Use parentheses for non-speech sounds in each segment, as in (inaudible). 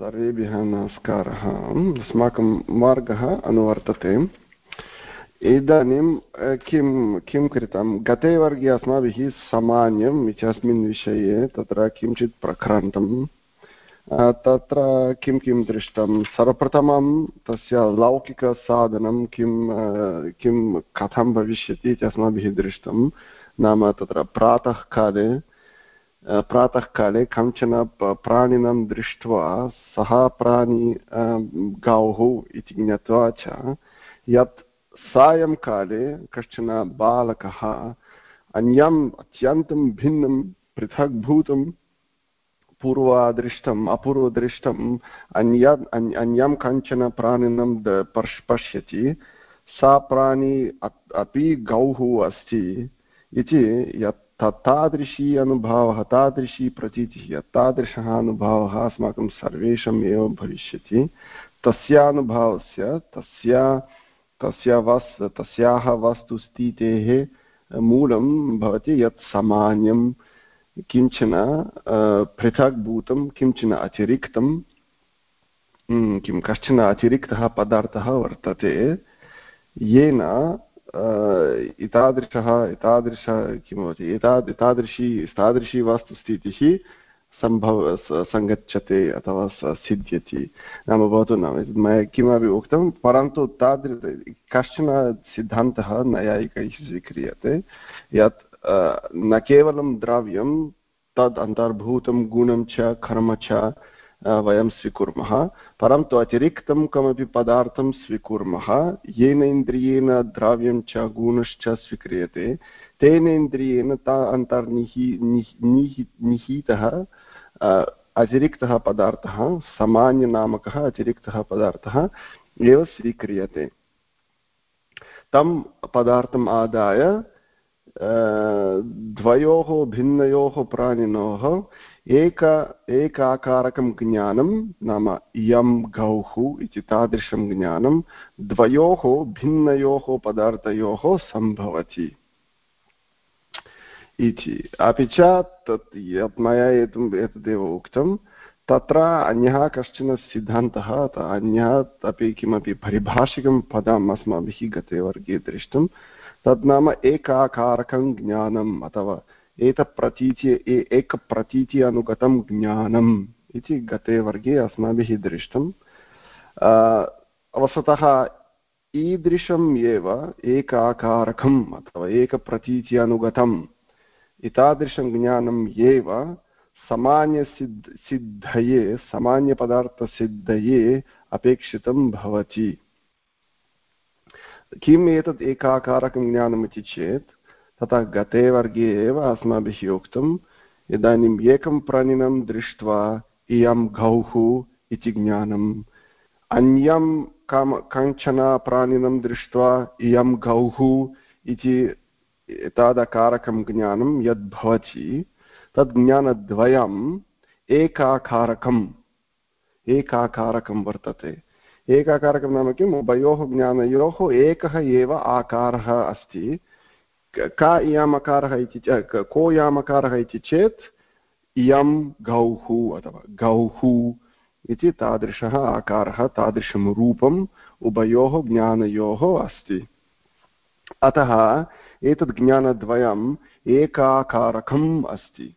सर्वेभ्यः नमस्कारः अस्माकं मार्गः अनुवर्तते इदानीं किं किं कृतं गते वर्गे अस्माभिः सामान्यम् इत्यस्मिन् विषये तत्र किञ्चित् प्रक्रान्तं तत्र किं किं दृष्टं सर्वप्रथमं तस्य लौकिकसाधनं किं किं कथं भविष्यति इति अस्माभिः दृष्टं नाम तत्र प्रातःकाले प्रातःकाले कञ्चन प्राणिनं दृष्ट्वा सः प्राणी गौः इति ज्ञात्वा च यत् सायङ्काले कश्चन बालकः अन्यम् अत्यन्तं भिन्नं पृथग्भूतं पूर्वादृष्टम् अपूर्वदृष्टम् अन्य अन्यं कञ्चन प्राणिनं पश्यति सा प्राणी अपि गौः अस्ति इति यत् तादृशी अनुभवः, तादृशी प्रतीतिः तादृशः अनुभवः अस्माकं सर्वेषाम् एव भविष्यति। तस्यानुभवस्य, तस्य तस्य वस्, तस्याः वस्तुस्थितेः मूलं भवति यत् सामान्यं किंचन पृथग्भूतं किंचन अतिरिक्तं किं कश्चन अतिरिक्तः पदार्थः वर्तते। येन एतादृशः एतादृश किं भवति? एताद्, एतादृशी, तादृशी वास्तुस्थितिः सम्भव सङ्गच्छते अथवा सिद्ध्यति। नाम भवतु नाम। मया किमपि उक्तं, परन्तु तादृश, कश्चन सिद्धान्तः नैयायिकैः स्वीक्रियते। यत् न केवलं द्रव्यं, तद् अन्तर्भूतं गुणं च, कर्म च वयं स्वीकुर्मः। परन्तु अतिरिक्तं कमपि पदार्थं स्वीकुर्मः। येन इन्द्रियेण द्रव्यं च, गुणश्च स्वीक्रियते। तेन इन्द्रियेण ता अन्तर्निहि निहितः अतिरिक्तः पदार्थः, सामान्यनामकः अतिरिक्तः पदार्थः एव स्वीक्रियते। तं पदार्थम् आदाय द्वयोः भिन्नयोः प्राणिनोः एक एकाकारकं ज्ञानं नाम इयं गौः इति तादृशं ज्ञानं द्वयोः भिन्नयोः पदार्थयोः सम्भवति इति अपि च तत् यत् मया एतम् एतदेव उक्तं तत्र अन्यः कश्चन सिद्धान्तः अन्यः अपि किमपि परिभाषिकं पदम् अस्माभिः गते वर्गे दृष्टं तद् नाम एकाकारकं ज्ञानम् अथवा एतप्रतीति एकप्रतीति अनुगतं ज्ञानम् इति गते वर्गे अस्माभिः दृष्टम्। वस्तुतः ईदृशम् एव एकाकारकम् अथवा एकप्रतीति अनुगतम् एतादृशं ज्ञानम् एव सामान्यसिद्ध सिद्धये सामान्यपदार्थसिद्धये अपेक्षितं भवति। किम् एतत् एकाकारकं ज्ञानम् इति चेत् तथा गते वर्गे एव अस्माभिः उक्तम्, इदानीम् एकं प्राणिनं दृष्ट्वा इयं गौः इति ज्ञानम्। अन्यं काम कञ्चन प्राणिनं दृष्ट्वा इयं गौः इति एतादकारकं ज्ञानं यद्भवति तद् ज्ञानद्वयम् एकाकारकम्। एकाकारकं वर्तते। एकाकारकं नाम किम्? उभयोः ज्ञानयोः एकः एव आकारः अस्ति। का इयामकारः इति को यामकारः इति चेत् इयं गौः अथवा गौः इति तादृशः आकारः तादृशं रूपम् उभयोः ज्ञानयोः अस्ति अतः एतद् ज्ञानद्वयम् एकाकारकम् अस्ति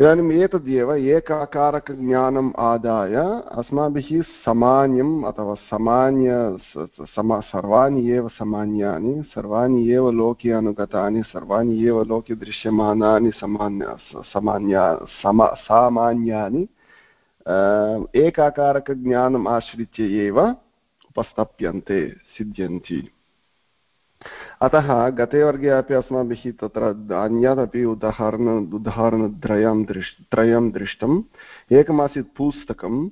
इदानीम् एतदेव एकाकारकज्ञानम् आदाय अस्माभिः सामान्यम् अथवा सामान्य समा सर्वाणि एव सामान्यानि, सर्वाणि एव लोके अनुगतानि सर्वाणि एव लोके दृश्यमानानि सामान्य सामान्या समा सामान्यानि एकाकारकज्ञानम् आश्रित्य एव उपस्थाप्यन्ते, सिद्ध्यन्ति। अतः गते वर्गे अपि अस्माभिः तत्र अन्यदपि उदाहरण, उदाहरणत्रयं दृश् त्रयं दृष्टम्। एकमासीत् पुस्तकं,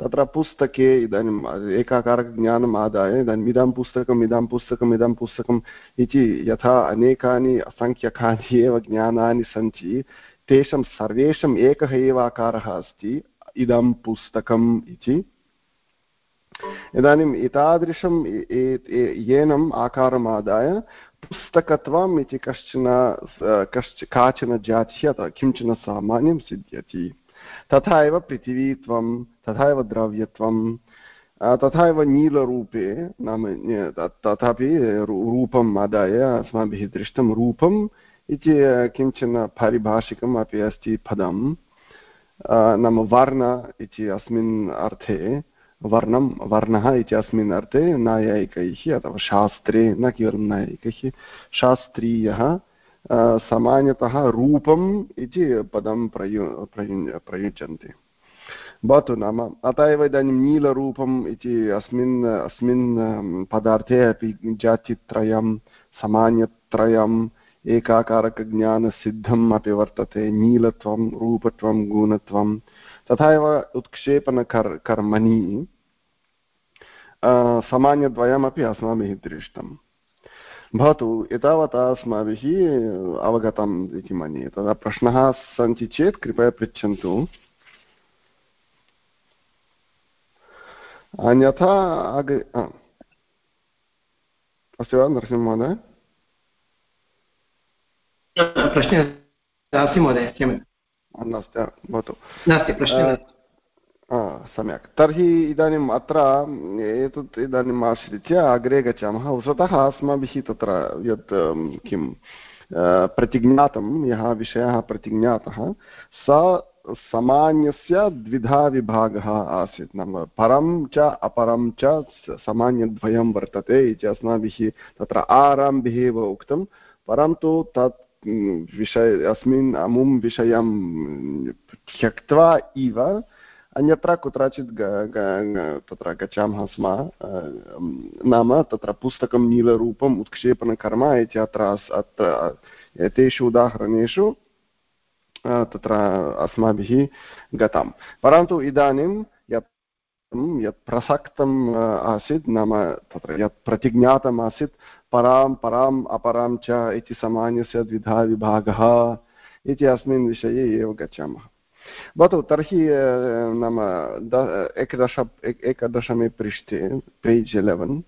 तत्र पुस्तके इदानीम् एकाकारज्ञानम् आदाय इदानीम् इदं पुस्तकम् इदं पुस्तकम् इदं पुस्तकम् इति यथा अनेकानि असङ्ख्यकानि एव ज्ञानानि सन्ति, तेषां सर्वेषाम् एकः एव आकारः अस्ति, इदं पुस्तकम् इति। इदानीम् एतादृशं येनम् आकारम् आदाय पुस्तकत्वम् इति कश्चन कश्च, काचन जातिः अथवा किंचन सामान्यं सिद्ध्यति। तथा एव पृथिवीत्वं तथा एव द्रव्यत्वं तथा एव नीलरूपे नाम तथापि रूपम् आदाय, अस्माभिः दृष्टं रूपम् इति किंचन पारिभाषिकम् अपि अस्ति पदं नाम वर्ण इति अस्मिन् अर्थे वर्णं वर्णः इति अस्मिन् अर्थे नायायिकैः अथवा शास्त्रे न केवलं नायायिकैः शास्त्रीयः सामान्यतः रूपम् इति पदं प्रयु प्रयुञ् प्रयुज्यन्ते भवतु नाम अत एव इदानीं नीलरूपम् इति अस्मिन् अस्मिन् पदार्थे अपि जातित्रयं सामान्यत्रयम् एकाकारकज्ञानसिद्धम् अपि वर्तते नीलत्वं रूपत्वं गुणत्वं तथा एव उत्क्षेपणकर् कर्मणि सामान्यद्वयमपि अस्माभिः दृष्टम्। भवतु, एतावता अस्माभिः अवगतम् इति मन्ये। तदा प्रश्नाः सन्ति चेत् कृपया पृच्छन्तु। अन्यथा अग्रे अस्ति वा नरसिंहमहोदय प्रश्नः महोदय नास्ति भवतु। सम्यक्। तर्हि इदानीम् अत्र एतत् इदानीम् आश्रित्य अग्रे गच्छामः। वस्तुतः अस्माभिः तत्र यत् किं प्रतिज्ञातं यः विषयः प्रतिज्ञातः स सामान्यस्य द्विधा विभागः आसीत्। नाम परं च अपरं च सामान्यद्वयं वर्तते इति अस्माभिः तत्र आरम्भे एव उक्तं। परन्तु तत् विषय, अस्मिन् अमुं विषयं त्यक्त्वा इव अन्यत्र कुत्रचित् तत्र गच्छामः स्म नाम तत्र पुस्तकं नीलरूपम् उत्क्षेपणकर्म इति अत्र अत्र एतेषु उदाहरणेषु तत्र अस्माभिः गतं परन्तु इदानीं यत् प्रसक्तम् आसीत्, नाम तत्र यत् प्रतिज्ञातम् आसीत् परां पराम् अपरां च इति सामान्यस्य द्विधा विभागः इति अस्मिन् विषये एव गच्छामः। भवतु, तर्हि नाम द, एकदश एकदशमे पृष्ठे, पेज् इलेवन्,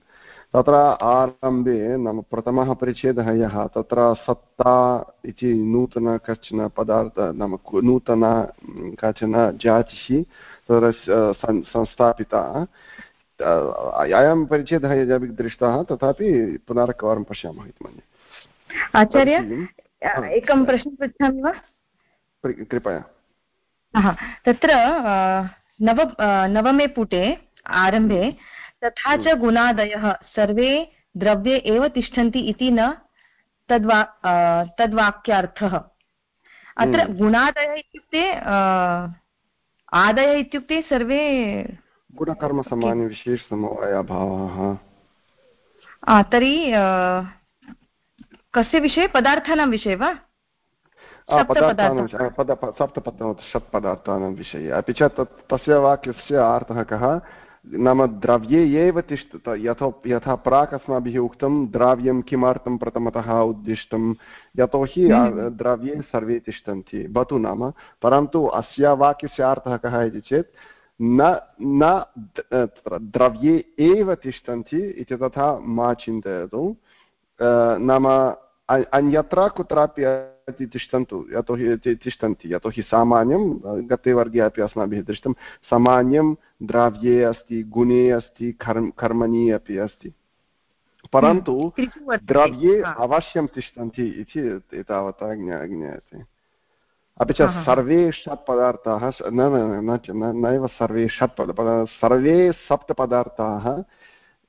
तत्र आरम्भे, नाम प्रथमः परिच्छेदः यः, तत्र सत्ता इति नूतन कश्चन पदार्थ, नाम नूतन, काचन जातिः तत्र संस्थापिता। अयं परिच्छेदः यदपि दृष्टः तथापि पुनरेकवारं पश्यामः इति मन्ये। आचार्य एकं प्रश्नं पृच्छामि वा? कृपया। तत्र नव नवमे पुटे आरम्भे तथा च हम्म। गुणादयः सर्वे द्रव्ये एव तिष्ठन्ति इति न तद्वा तद्वाक्यार्थः। अत्र हम्म। गुणादयः इत्युक्ते आदयः इत्युक्ते सर्वे गुणकर्मसमानविशेषसमवायभावः तर्हि कस्य विषये? पदार्थानां विषये वा? पदार्थानां विषये अपि च तस्य वाक्यस्य अर्थः कः? नाम द्रव्ये एव तिष्ठ यथो यथा प्राक् अस्माभिः उक्तं द्रव्यं किमर्थं प्रथमतः उद्दिष्टं। यतोहि हम्म। द्रव्ये सर्वे तिष्ठन्ति। भवतु नाम। परन्तु अस्य वाक्यस्य अर्थः कः इति चेत् न न द्रव्ये एव तिष्ठन्ति इति तथा मा चिन्तयतु। नाम अन्यत्र कुत्रापि इति तिष्ठन्तु यतोहि तिष्ठन्ति यतोहि सामान्यं गते वर्गे अपि अस्माभिः दृष्टं सामान्यं द्रव्ये अस्ति गुणे अस्ति कर्म कर्मणि अपि अस्ति परन्तु द्रव्ये अवश्यं तिष्ठन्ति इति एतावता ज्ञायते अपि च सर्वे षट् पदार्थाः न नैव सर्वे षट् सर्वे सप्तपदार्थाः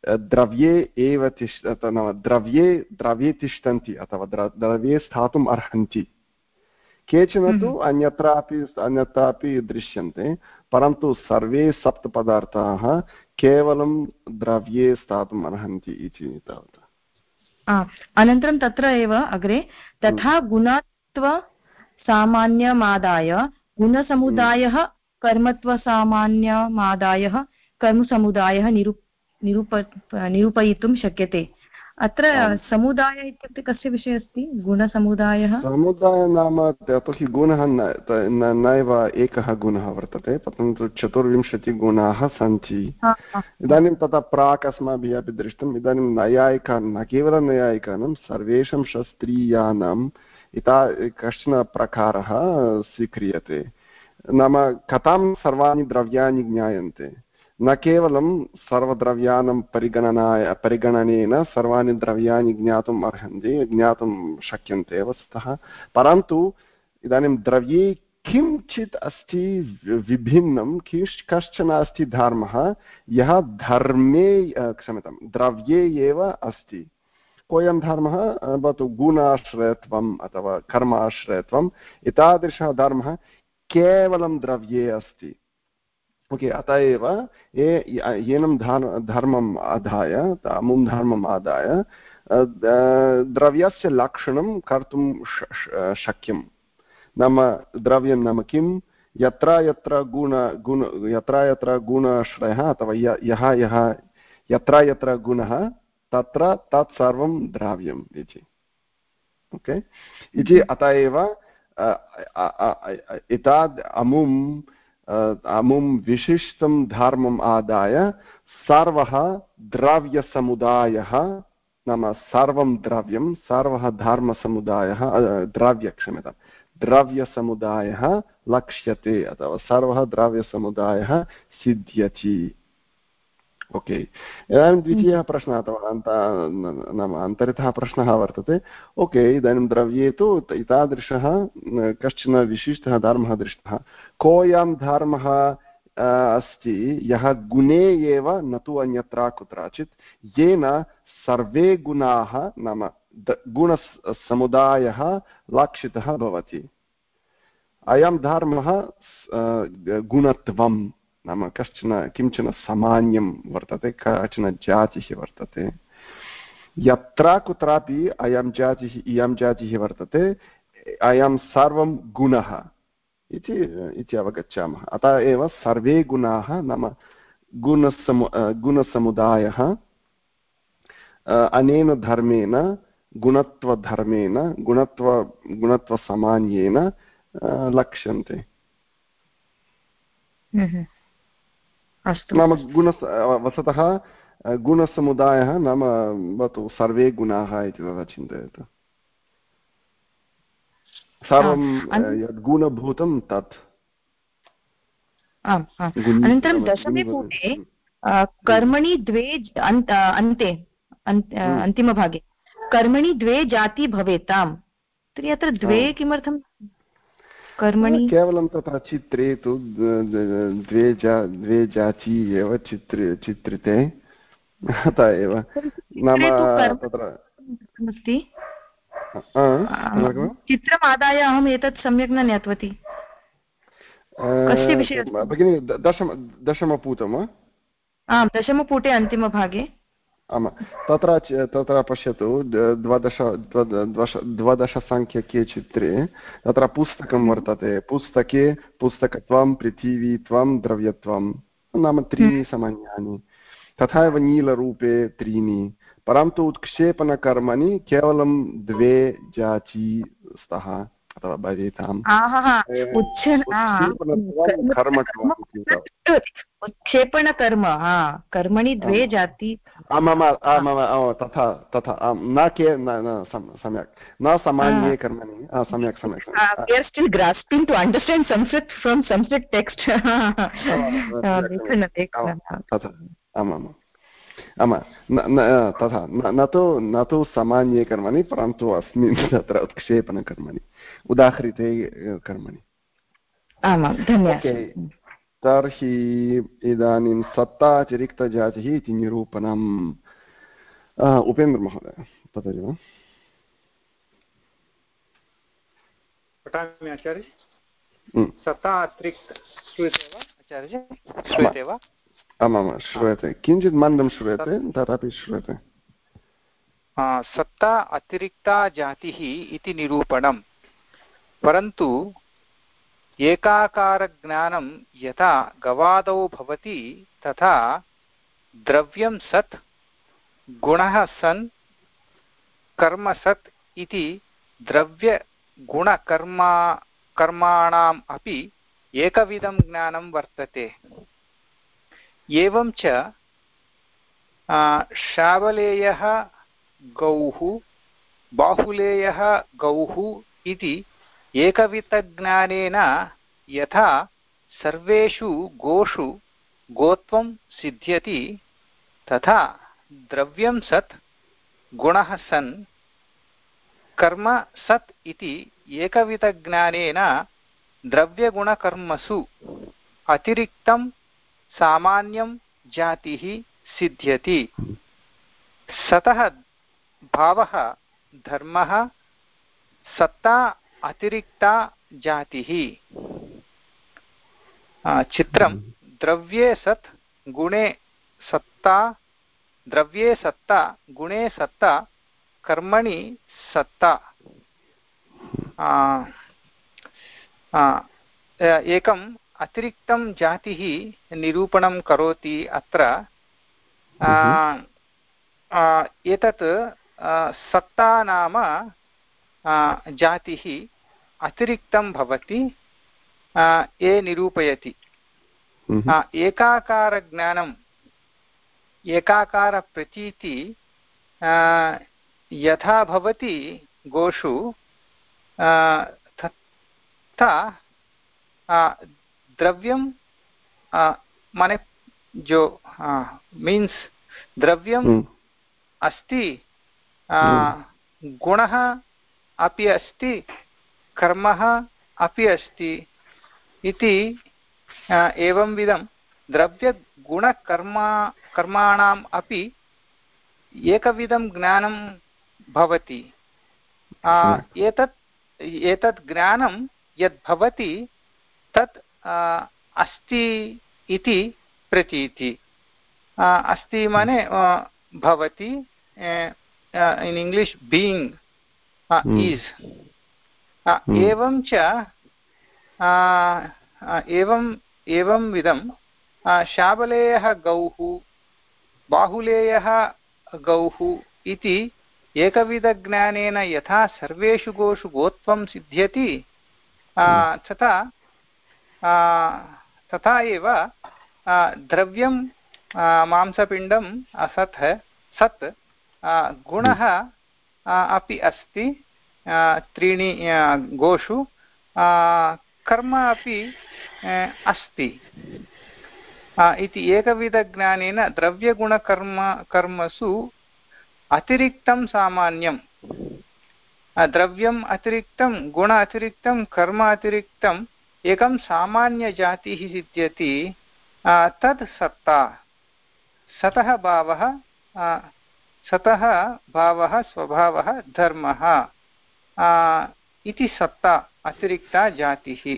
द्रव्ये एव तिष्ठ नाम द्रव्ये द्रव्ये तिष्ठन्ति अथवा द्रव्ये स्थातुम् अर्हन्ति केचन तु। अन्यत्रापि अन्यत्रापि दृश्यन्ते परन्तु सर्वे सप्तपदार्थाः केवलं द्रव्ये स्थातुम् अर्हन्ति इति तावत् अनन्तरं तत्र एव अग्रे तथा हम्म। गुणत्व सामान्यमादाय गुणसमुदायः। कर्मत्वसामान्यमादायः कर्मसमुदायः निरु निरूप निरूपयितुं शक्यते। अत्र समुदाय इत्युक्ते कस्य विषये अस्ति? गुणसमुदायः? समुदायः नाम यतोहि गुणः नैव एकः गुणः वर्तते। परन्तु चतुर्विंशतिगुणाः सन्ति। इदानीं तथा प्राक् अस्माभिः अपि दृष्टम्। इदानीं नैयायिका न केवलं नैयायिकानां सर्वेषां शास्त्रीयानाम् इता कश्चन प्रकारः स्वीक्रियते। नाम कथं सर्वाणि द्रव्याणि ज्ञायन्ते। न केवलं सर्वद्रव्याणां परिगणनाय, परिगणनेन सर्वाणि द्रव्याणि ज्ञातुम् अर्हन्ति, ज्ञातुं शक्यन्ते वस्तुतः, परन्तु इदानीं द्रव्ये किञ्चित् अस्ति विभिन्नं, किश्, कश्चन अस्ति धर्मः, यः धर्मे क्षम्यतां, द्रव्ये एव अस्ति। कोऽयं धर्मः? भवतु गुणाश्रयत्वम् अथवा कर्माश्रयत्वम्, एतादृशः धर्मः केवलं द्रव्ये अस्ति। ओके, अत एव, ये, येनं धर्मम् आदाय अमुं धर्मम् आदाय द्रव्यस्य लक्षणं कर्तुं शक्यं। नाम, द्रव्यं नाम किं? यत्र यत्र गुण गुण, यत्र यत्र गुणाश्रयः, अथवा यः यः यत्र यत्र गुणः, तत्र तत् सर्वं द्रव्यम् इति। ओके? इति अत एव एताद् अमुम् अमुं विशिष्टं धर्मम् आदाय, सर्वः द्रव्यसमुदायः, नाम सर्वं द्रव्यं, सर्वः धर्मसमुदायः द्रव्यक्षम्यतां द्रव्यसमुदायः लक्ष्यते, अथवा सर्वः द्रव्यसमुदायः सिद्ध्यति। ओके इदानीं द्वितीयः प्रश्नः अथवा अन्त नाम अन्तरितः प्रश्नः वर्तते ओके इदानीं द्रव्ये तु एतादृशः कश्चन विशिष्टः धर्मः दृष्टः कोऽयं धर्मः अस्ति यः गुणे एव न तु अन्यत्र कुत्रचित् येन सर्वे गुणाः नाम गुणसमुदायः लक्षितः भवति अयं धर्मः गुणत्वं नाम कश्चन किंचन सामान्यं वर्तते, काचन जातिः वर्तते। यत्र कुत्रापि अयं जातिः, इयं जातिः वर्तते, अयं सर्वं गुणः इति इति अवगच्छामः। अतः एव सर्वे गुणाः नाम गुणसमु, गुणसमुदायः, अनेन धर्मेण, गुणत्वधर्मेण, गुणत्व गुणत्वसामान्येन लक्ष्यन्ते। हम्म। अस्तु। नाम गुण वस्तुतः गुणसमुदायः नाम भवतु सर्वे गुणाः इति तथा चिन्तयतु। सर्वं यद् गुणभूतं तत्। आम् अनन्तरं दशमे पुटे कर्मणि द्वे अन्ते हम्म। अन्तिमभागे। कर्मणि द्वे जाति भवेताम्। तर्हि अत्र द्वे किमर्थं कर्मणि। केवलं तत्र चित्रे तु द्वे जा द्वे जाति एव चित्रे चित्रिते। अतः एव। नाम तत्र अस्ति चित्रम् आदाय अहम् एतत् सम्यक् न ज्ञातवती। कस्य विषये भगिनि दशम दशमपूतं वा? आम् दशमपुटे अन्तिमभागे। आमां तत्र तत्र पश्यतु द्वादश द्वादशसङ्ख्यके चित्रे तत्र पुस्तकं वर्तते पुस्तके पुस्तकत्वं पृथिवीत्वं द्रव्यत्वं नाम त्रीणि सामान्यानि तथा एव नीलरूपे त्रीणि परन्तु उत्क्षेपणकर्मणि केवलं द्वे जाची स्तः अथवा भवेताम् उत्क्षेपणकर्म हा कर्मणि द्वे जाति तथा तथा न के सम्यक् सामान्ये कर्मणि सम्यक् सम्यक् तथा आमाम् आम् तथा न तु न तु सामान्ये कर्मणि परन्तु अस्मिन् तत्र उत्क्षेपणकर्मणि उदाहृते कर्मणि आमां धन्यवादः तर्हि इदानीं सत्तातिरिक्तजातिः इति निरूपणम् उपेन्द्रमहोदय पतति वा पठामि आचार्य। सत्ता अतिरिक्त श्रूयते वा आचार्य? श्रूयते वा? आमां श्रूयते। किञ्चित् मन्दं श्रूयते तथापि श्रूयते। सत्ता अतिरिक्ता जातिः इति निरूपणं परन्तु एकाकारज्ञानं यथा गवादौ भवति तथा द्रव्यं सत्, गुणः सन्, कर्म सत् इति द्रव्यगुणकर्मा, कर्माणाम् अपि एकविधं ज्ञानं वर्तते। एवं च शाबलेयः गौः, बाहुलेयः गौः इति एकविधज्ञानेन यथा सर्वेषु गोषु गोत्वं सिद्ध्यति, तथा द्रव्यं सत् गुणः सन्, कर्म सत् इति एकविधज्ञानेन द्रव्यगुणकर्मसु अतिरिक्तं सामान्यं जातिः सिद्ध्यति। सतः भावः धर्मः सत्ता अतिरिक्ता जातिः। चित्रं। द्रव्ये सत् गुणे सत्ता द्रव्ये सत्ता गुणे सत्ता कर्मणि सत्ता। एकम् अतिरिक्तं जातिः निरूपणं करोति अत्र। एतत् सत्ता नाम जातिः अतिरिक्तं भवति ये निरूपयति एकाकारज्ञानम् एकाकारप्रतीति यथा भवति गोषु तथा द्रव्यं माने जो मीन्स् द्रव्यम् हम्म। अस्ति हम्म। गुणः अपि अस्ति कर्मः अपि अस्ति इति एवंविधं द्रव्यगुणकर्मा कर्माणाम् अपि एकविधं ज्ञानं भवति। एतत् एतत् ज्ञानं यद् भवति तत् अस्ति इति प्रतीति। अस्ति माने भवति इन् इङ्ग्लिश् बीङ्ग् ईस् एवं च एवम् एवं विधं शाबलेयः गौः बाहुलेयः गौः इति एकविधज्ञानेन यथा सर्वेषु गोषु गोत्वं सिद्ध्यति तथा तथा एव द्रव्यं मांसपिण्डम् असत् सत् गुणः अपि अस्ति त्रीणि गोषु कर्म अपि अस्ति। इति एकविधज्ञानेन द्रव्यगुणकर्म, कर्मसु अतिरिक्तं सामान्यं द्रव्यम् अतिरिक्तं, गुण अतिरिक्तं, कर्म अतिरिक्तं, एकं सामान्यजातिः सिद्ध्यति तद् सत्ता। सतः भावः सतः भावः स्वभावः धर्मः। इति सत्ता, अतिरिक्ता जातिः।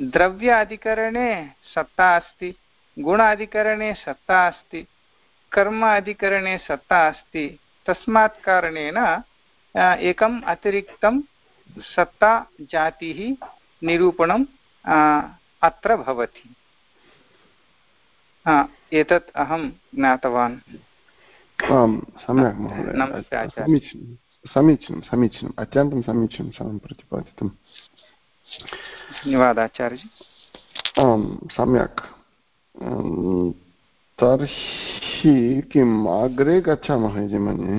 द्रव्य अधिकरणे सत्ता अस्ति गुण अधिकरणे सत्ता अस्ति कर्म अधिकरणे सत्ता अस्ति। तस्मात् कारणेन एकम् अतिरिक्तं सत्ता जातिः निरूपणं अत्र भवति। एतत् अहं ज्ञातवान्। आम् सम्यक् महोदय समीचीनं समीचीनं समीचीनम् अत्यन्तं समीचीनं सर्वं प्रतिपादितं धन्यवादः आचार्यजी आम् सम्यक् तर्हि किम् अग्रे गच्छामः इति मन्ये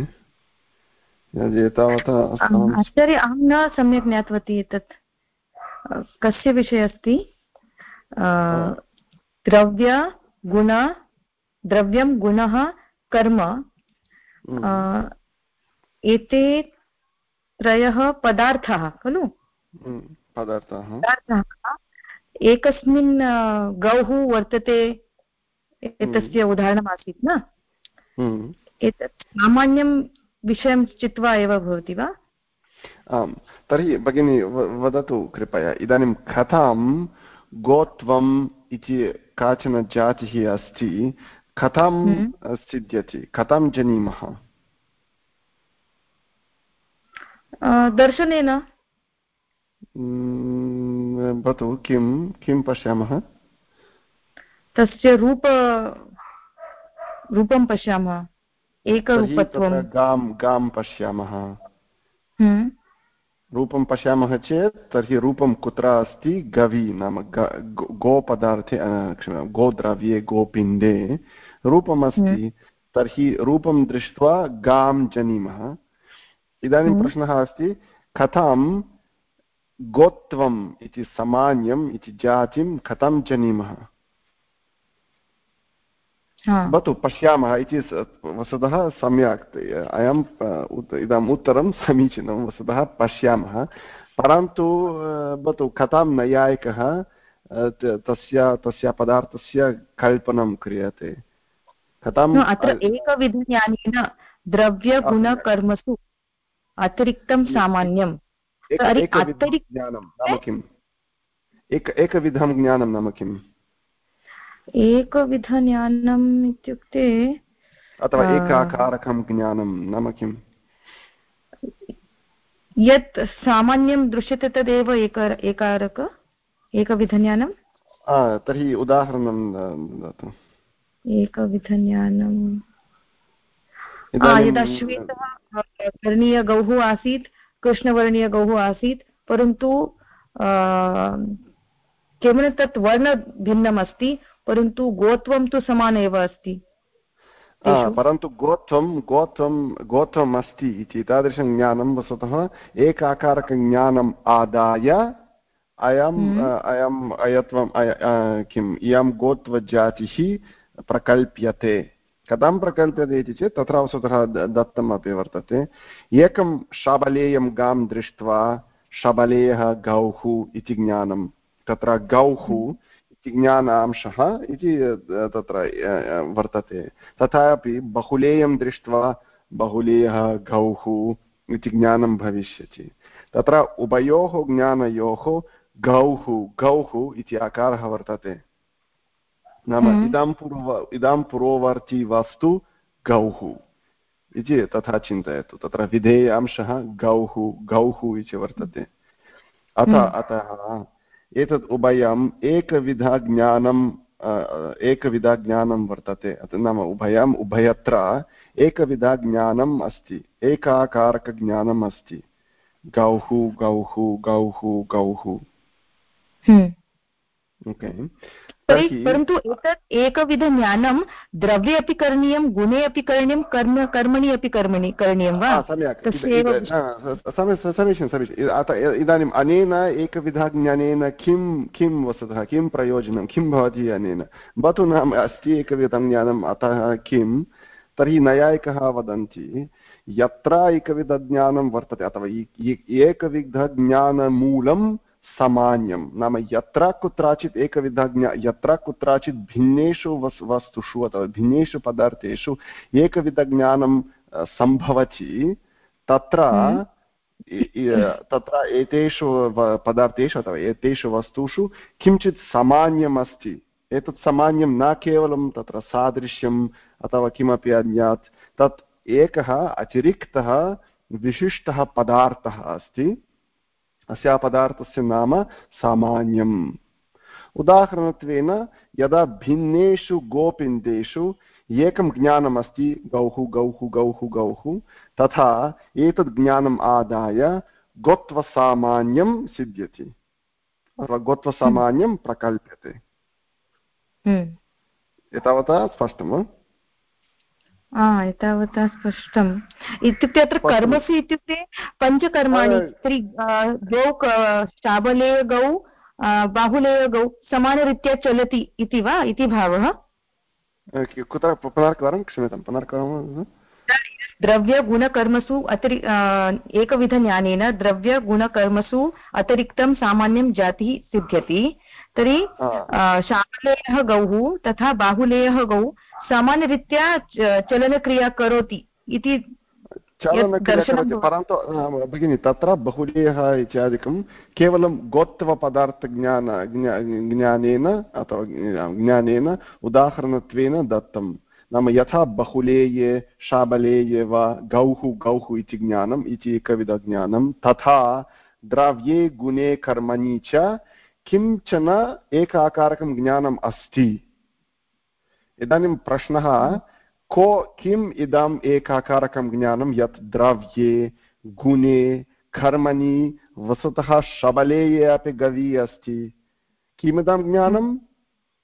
यद् एतावता आचार्य अहं न सम्यक् ज्ञातवती एतत् कस्य विषये अस्ति द्रव्य गुण द्रव्यं गुणः कर्म। एते त्रयः पदार्थाः खलु? हम्म, पदार्थाः। पदार्थाः। एकस्मिन् गौः वर्तते एतस्य हम्म। उदाहरणमासीत् न? एतत् सामान्यं विषयं चित्वा एव भवति वा? आम् तर्हि भगिनी वदतु कृपया। इदानीं कथां गोत्वम् इति काचन जातिः अस्ति? कथं हम्म। सिद्ध्यति। कथं जानीमः? दर्शनेन। भवतु किं किं पश्यामः? तस्य रूप रूपं पश्यामः। एकरूपत्वं गां गां पश्यामः। हम्म। रूपं पश्यामः चेत् तर्हि रूपं कुत्र अस्ति? गवि नाम गोपदार्थे गोद्रव्ये गोपिण्डे रूपमस्ति हम्म। तर्हि रूपं दृष्ट्वा गां जानीमः। इदानीं हम्म। प्रश्नः अस्ति कथं गोत्वम् इति सामान्यम् इति जातिं कथं जानीमः? भवतु पश्यामः इति वस्तुतः सम्यक् अयम् इदम् उत्तरं समीचीनं वस्तुतः पश्यामः। परन्तु भवतु कथं नैयायिकः तस्य तस्य पदार्थस्य कल्पनं क्रियते। कथम् अत्र एकविधज्ञानेन द्रव्यगुणकर्मसु अतिरिक्तं सामान्यं ज्ञानं नाम किम्? एक एकविधं ज्ञानं नाम किम्? एकविधज्ञानम् इत्युक्ते अथवा एकाकारकं ज्ञानं नाम किम्? यत् सामान्यं दृश्यते तदेव एक एकारक एकविधज्ञानं तर्हि उदाहरणं ददातु एकविधज्ञानम् यदा श्वेतः वर्णीयगौः आसीत् कृष्णवर्णीयगौः आसीत् परन्तु केवलं तत् वर्णभिन्नम् अस्ति परन्तु गोत्वं तु समान एव अस्ति। परन्तु गोत्वं गोत्वं गोत्वम् अस्ति इति तादृशं ज्ञानं वस्तुतः एकाकारकज्ञानम् आदाय अयम् हम्म। अयम् अयत्वं किम् इयं गोत्वजातिः प्रकल्प्यते। कथं प्रकल्प्यते इति चेत् तत्र वस्तुतः दत्तम् अपि वर्तते। एकं शबलेयं गां दृष्ट्वा शबलेयः गौः इति ज्ञानं। तत्र गौः इति ज्ञानांशः इति तत्र वर्तते। तथापि बहुलेयं दृष्ट्वा बहुलेयः गौः इति ज्ञानं भविष्यति। तत्र उभयोः ज्ञानयोः गौः गौः इति आकारः वर्तते। नाम हम्म। इदां पूर्व इदां पुरोवर्ती वस्तु गौः इति तथा चिन्तयतु। तत्र विधेयांशः गौः गौः इति वर्तते। अथ हम्म। अतः एतत् उभयम् एकविधज्ञानम् एकविधज्ञानं वर्तते। नाम उभयम् उभयत्र एकविधज्ञानम् अस्ति। एकाकारकज्ञानम् अस्ति। गौः गौः गौः गौः। हम्म। परन्तु एतत् एकविधज्ञानं द्रव्ये अपि करणीयं गुणे अपि करणीयं कर्म कर्मणि अपि कर्मणि करणीयं वा? सम्यक् समीचीनं समीचीनम् इदानीम् अनेन एकविधज्ञानेन किं किं वस्तुतः किं प्रयोजनं किं भवति अनेन? भवतु नाम अस्ति एकविधं ज्ञानम् अतः किं? तर्हि नैयायिकः वदन्ति यत्र एकविधज्ञानं वर्तते अथवा एकविधज्ञानमूलं सामान्यं। नाम यत्र कुत्रचित् एकविधज्ञा यत्र कुत्रचित् भिन्नेषु वस् वस्तुषु अथवा भिन्नेषु पदार्थेषु एकविधज्ञानं सम्भवति तत्र हम्म। तत्र एतेषु पदार्थेषु अथवा एतेषु वस्तुषु किञ्चित् सामान्यम् अस्ति एतत् सामान्यं न केवलं तत्र सादृश्यम् अथवा किमपि अन्यात् तत् एकः अतिरिक्तः विशिष्टः पदार्थः अस्ति। अस्या पदार्थस्य नाम सामान्यम्। उदाहरणत्वेन यदा भिन्नेषु गोपिन्देषु एकं ज्ञानमस्ति गौः गौः गौः गौः तथा एतद् ज्ञानम् आदाय गोत्वसामान्यं सिद्ध्यति अथवा गोत्वसामान्यं प्रकल्प्यते। हम्म। एतावता स्पष्टम् एतावता स्पष्टम्। इत्युक्ते अत्र कर्मसु इत्युक्ते पञ्चकर्माणि तर्हि गौ शाबलेय गौ बाहुलेय गौ समानरीत्या चलति इति वा? इति भावः? कुत्र? पुनर्कवारं क्षम्यतां पुनर्कवारं द्रव्यगुणकर्मसु अतिरि एकविधज्ञानेन द्रव्यगुणकर्मसु अतिरिक्तं सामान्यं जातिः सिद्ध्यति। तर्हि शाबलेयः गौः तथा बाहुलेयः गौ सामान्यरीत्या चलनक्रिया करोति इति परन्तु भगिनि तत्र बहुलेयः इत्यादिकं केवलं गोत्वपदार्थज्ञान ज्ञानेन अथवा ज्ञानेन उदाहरणत्वेन दत्तं। नाम यथा बहुलेये शाबलेये वा गौः गौः इति ज्ञानम् इति एकविधज्ञानं तथा द्रव्ये गुणे कर्मणि च किंचन एकाकारकं ज्ञानम् अस्ति। इदानीं प्रश्नः को किम् इदम् एकाकारकं ज्ञानं यत् द्रव्ये गुणे कर्मणि वस्तुतः शबलेये अपि गवी अस्ति? किमिदं ज्ञानं?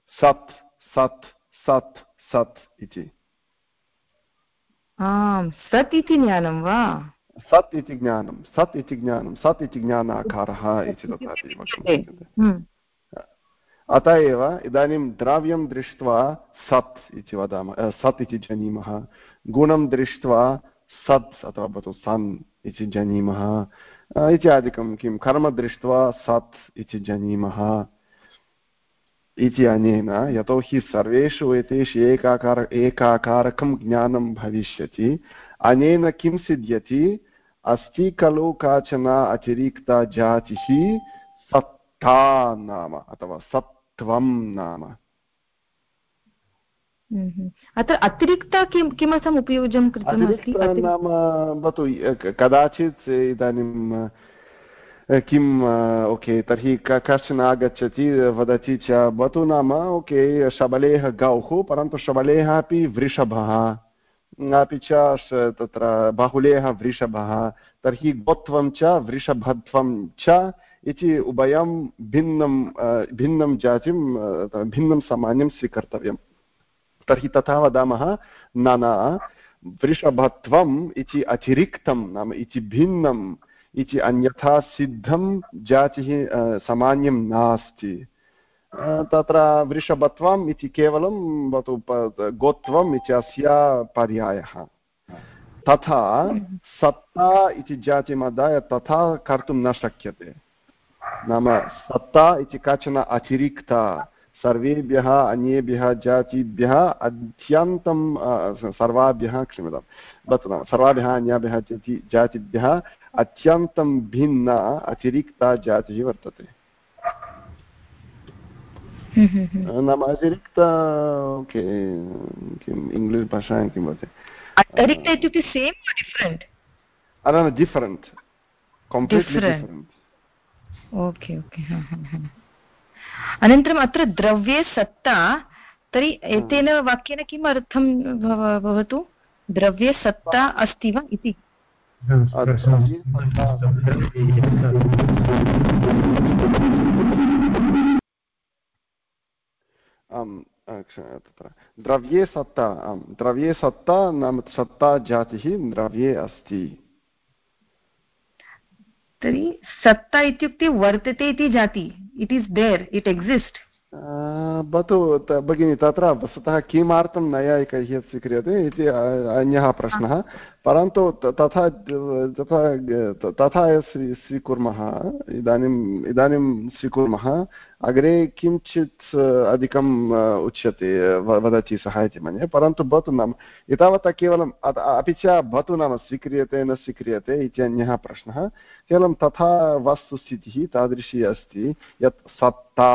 सत् सत् सत् सत् इति। आम् सत् इति ज्ञानं वा? सत् इति ज्ञानं सत् इति ज्ञानं सत् इति ज्ञानाकारः इति शक्यते अत एव इदानीं द्रव्यं दृष्ट्वा सत् इति वदामः सत् इति जानीमः, गुणं दृष्ट्वा सत् अथवा भवतु सन् इति जानीमः इत्यादिकं किं, कर्म दृष्ट्वा सत् इति जानीमः इति अनेन यतोहि सर्वेषु एतेषु एकाकार, एकाकारकं ज्ञानं भविष्यति। अनेन किं सिद्ध्यति? अस्ति खलु काचन अतिरिक्ता जातिः सत्ता नाम, अथवा सत्त्वं नाम। अत्र अतिरिक्ता किं किमर्थम् उपयोगं कृतमस्ति नाम भवतु कदाचित् इदानीं किम् ओके तर्हि कश्चन आगच्छति वदति च भवतु नाम ओके शबलेः गौः परन्तु शबलेः अपि वृषभः अपि च तत्र बाहुलेः वृषभः तर्हि गोत्वं च वृषभत्वं च इति उभयं भिन्नं भिन्नं जातिं भिन्नं सामान्यं स्वीकर्तव्यं। तर्हि तथा वदामः न न वृषभत्वम् इति अतिरिक्तं नाम इति भिन्नं इति अन्यथा सिद्धं जातिः सामान्यं नास्ति। तत्र वृषभत्वम् इति केवलं भवतु गोत्वम् इति अस्य पर्यायः। तथा सत्ता इति जातिमादाय तथा कर्तुं न शक्यते। नाम सत्ता इति काचन अतिरिक्ता। सर्वेभ्यः अन्येभ्यः जातिभ्यः अत्यन्तं सर्वाभ्यः क्षम्यतां भवतु नाम सर्वाभ्यः अन्याभ्यः जाति जातिभ्यः अत्यन्तं भिन्ना अतिरिक्ता जातिः वर्तते। नाम अतिरिक्त ओके किम् इङ्ग्लिश् भाषायां किं वदति? अतिरिक्त इत्युक्ते same different different completely different okay okay अनन्तरम् अत्र द्रव्ये सत्ता तर्हि एतेन वाक्येन किम् अर्थं भवतु? द्रव्ये सत्ता अस्ति वा इति? तत्र. द्रव्ये सत्ता आम् द्रव्ये सत्ता नाम सत्ता जातिः द्रव्ये अस्ति। तर्हि सत्ता इत्युक्ते वर्तते इति जाति. It is there it exist भवतु भगिनि तत्र वस्तुतः किमर्थं नैयायिकैः स्वीक्रियते इति अन्यः प्रश्नः परन्तु तथा तथा तथा स्वीकुर्मः इदानीम् इदानीं स्वीकुर्मः अग्रे किञ्चित् अधिकम् उच्यते वदति सः इति मन्ये परन्तु भवतु नाम एतावता केवलम् अपि च भवतु नाम स्वीक्रियते न स्वीक्रियते इति अन्यः प्रश्नः केवलं तथा वस्तुस्थितिः तादृशी अस्ति यत् सत्ता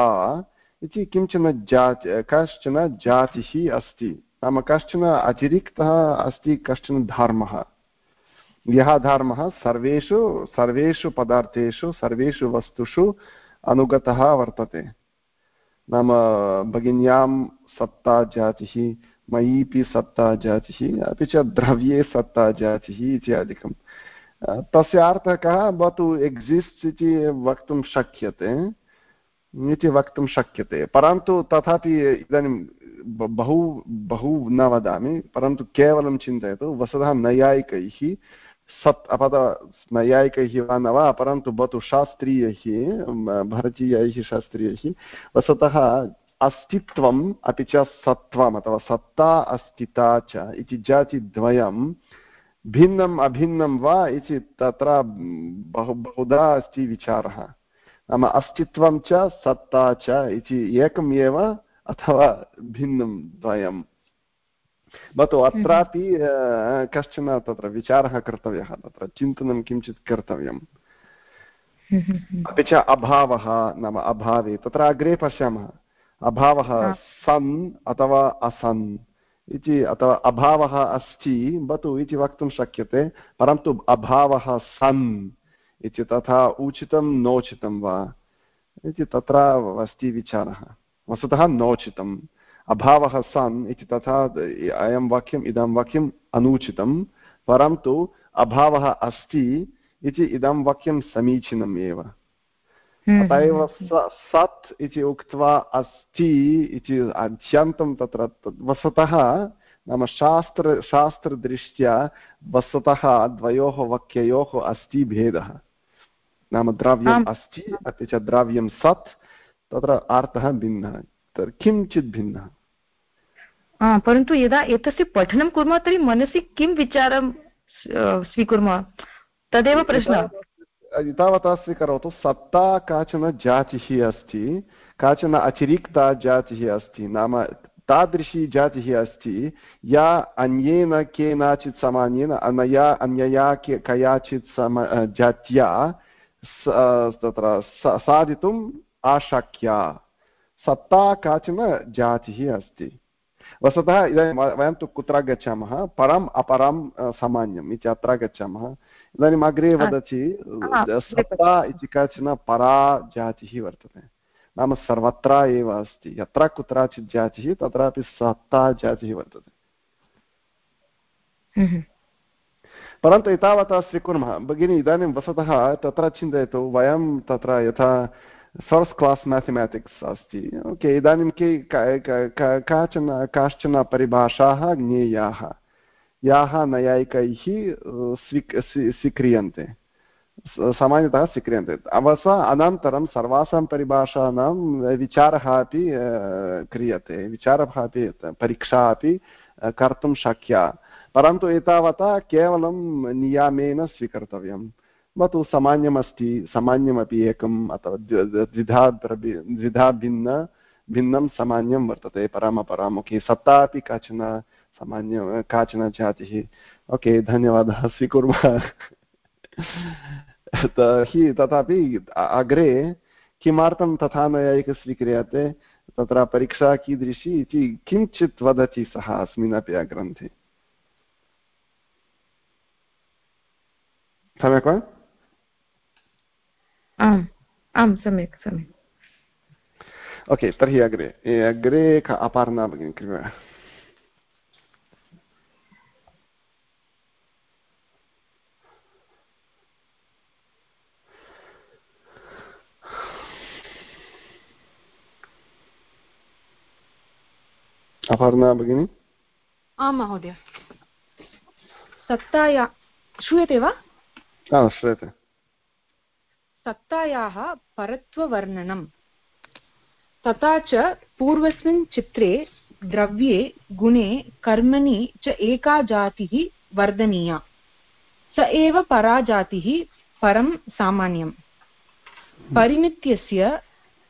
इति किंचन जाति, कश्चन जातिः अस्ति। नाम कश्चन अतिरिक्तः अस्ति, कश्चन धर्मः। यः धर्मः सर्वेषु सर्वेषु पदार्थेषु, सर्वेषु वस्तुषु अनुगतः वर्तते। नाम भगिन्यां सत्ता जातिः, मयीपि सत्ता जातिः, अपि च द्रव्ये सत्ता जातिः इत्यादिकं तस्य अर्थः कः? भवतु एक्सिस्ट् इति वक्तुं शक्यते। इति वक्तुं शक्यते। परन्तु तथापि इदानीं बहु बहु न वदामि, परन्तु केवलं चिन्तयतु वस्तुतः नैयायिकैः, सत् अपद नैयायिकैः वा न वा, परन्तु भवतु शास्त्रीयैः भारतीयैः शास्त्रीयैः वस्तुतः अस्तित्वम् अपि च सत्त्वम् अथवा सत्ता अस्तिता च इति जातिद्वयं भिन्नम् अभिन्नं वा इति तत्र बहु, बहुधा अस्ति विचारः। नाम अस्तित्वं च सत्ता च इति एकम् एव अथवा भिन्नं द्वयं भवतु अत्रापि कश्चन तत्र विचारः कर्तव्यः तत्र चिन्तनं किञ्चित् कर्तव्यम्। अपि च अभावः नाम अभावे तत्र अग्रे पश्यामः। अभावः सन् अथवा असन् इति अथवा अभावः अस्ति भवतु इति वक्तुं शक्यते परन्तु अभावः सन् इति तथा उचितं नोचितं वा? इति तत्र अस्ति विचारः। वस्तुतः नोचितम्। अभावः सन् इति तथा अयं वाक्यम् इदं वाक्यम् अनुचितं परन्तु अभावः अस्ति इति इदं वाक्यं समीचीनम् एव। हम्म, अत एव हम्म। सत् इति उक्त्वा अस्ति इति अत्यन्तं तत्र वस्तुतः नाम शास्त्र शास्त्रदृष्ट्या वस्तुतः द्वयोः वाक्ययोः अस्ति भेदः। नाम द्रव्यम् अस्ति अपि च द्रव्यं सत् तत्र अर्थः भिन्नः किञ्चित् भिन्नः परन्तु यदा एतस्य पठनं कुर्मः तर्हि मनसि किं विचारं स्वीकुर्मः? तदेव प्रश्नः। एतावता स्वीकरोतु सत्ता काचन जातिः अस्ति काचन अतिरिक्ता जातिः अस्ति नाम तादृशी जातिः अस्ति। या अन्येन केनचित् सामान्येन अनया अन्यया के कयाचित् सम जात्या तत्र साधितुम् आशक्या सत्ता काचन जातिः अस्ति। वस्तुतः इदानीं वयं तु कुत्र गच्छामः? परम् अपरं सामान्यम् इति अत्र गच्छामः। इदानीम् अग्रे वदति सत्ता इति काचन परा जातिः वर्तते। नाम सर्वत्र एव अस्ति। यत्र कुत्रचित् जातिः तत्रापि सत्ता जातिः वर्तते। हम्म। परन्तु एतावता स्वीकुर्मः। भगिनी, इदानीं वस्तुतः तत्र चिन्तयतु, वयं तत्र यथा फस्ट् क्लास् मेथमेटिक्स् अस्ति। ओके इदानीं के काचन, काश्चन परिभाषाः ज्ञेयाः? याः नैयायिकैः स्वीक् स्वीक्रियन्ते। सामान्यतः स्वीक्रियन्ते। अवस, अनन्तरं सर्वासां परिभाषाणां विचारः अपि क्रियते। विचारः अपि परीक्षा अपि कर्तुं शक्या। परन्तु एतावता केवलं नियामेन स्वीकर्तव्यं भवतु सामान्यमस्ति, सामान्यमपि एकम् अथवा द्विधा द्विधा भिन्न, भिन्नं सामान्यं वर्तते, परामपरामुखी। सत्ता अपि काचन सामान्य, काचन जातिः। ओके, धन्यवादः, स्वीकुर्मः। तर्हि तथापि अग्रे किमर्थं तथा नैयायिक स्वीक्रियते, तत्र परीक्षा कीदृशी इति किञ्चित् वदति सः अस्मिन् अपि ग्रन्थे सम्यक् वा? आम् आं सम्यक् सम्यक्। ओके तर्हि अग्रे अग्रे अपार्णा भगिनी कृपया। अपर्णा भगिनी? आं महोदय। सत्ताया श्रूयते वा? श्रूयते सत्तायाः परत्ववर्णनं तथा च पूर्वस्मिन् चित्रे द्रव्ये गुणे कर्मणि च एका जातिः वर्धनीया स एव परा जातिः परं सामान्यम् परिमित्यस्य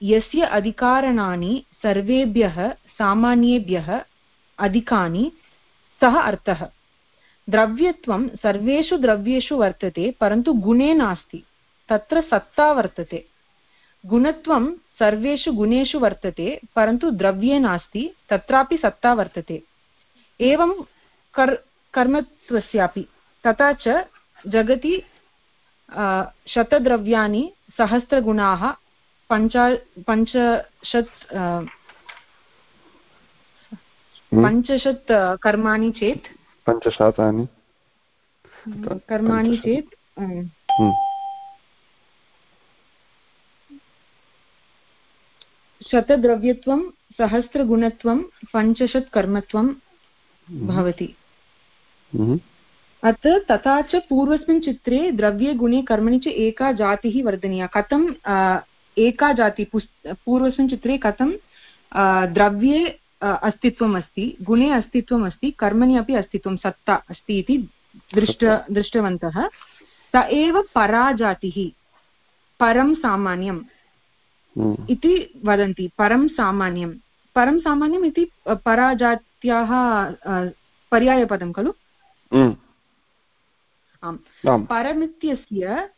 यस्य अधिकारणानि सर्वेभ्यः सामान्येभ्यः अधिकानि सः अर्थः द्रव्यत्वं सर्वेषु द्रव्येषु वर्तते परन्तु गुणे नास्ति। तत्र सत्ता वर्तते। गुणत्वं सर्वेषु गुणेषु वर्तते परन्तु द्रव्ये नास्ति तत्रापि सत्ता वर्तते। एवं कर् कर्मत्वस्यापि तथा च जगति शतद्रव्याणि सहस्रगुणाः पञ्चा पञ्चशत् हम्म। पञ्चशत् कर्माणि चेत् पञ्चशतानि कर्माणि चेत् हम्म। शतद्रव्यत्वं सहस्रगुणत्वं पञ्चशत् कर्मत्वं हम्म। भवति अत्र तथा च पूर्वस्मिन् चित्रे द्रव्ये गुणे कर्मणि च एका जातिः वर्धनीया कथं एका जाति पूर्वस्मिन् चित्रे कथं द्रव्ये अस्तित्वम् अस्ति गुणे अस्तित्वम् अस्ति कर्मणि अपि अस्तित्वं सत्ता अस्ति इति दृष्ट दृष्टवन्तः। स एव पराजातिः परं सामान्यम् हम्म। इति वदन्ति परं सामान्यं परं सामान्यम् इति पराजात्याः पर्यायपदं खलु? हम्म। आम्। परमित्यस्य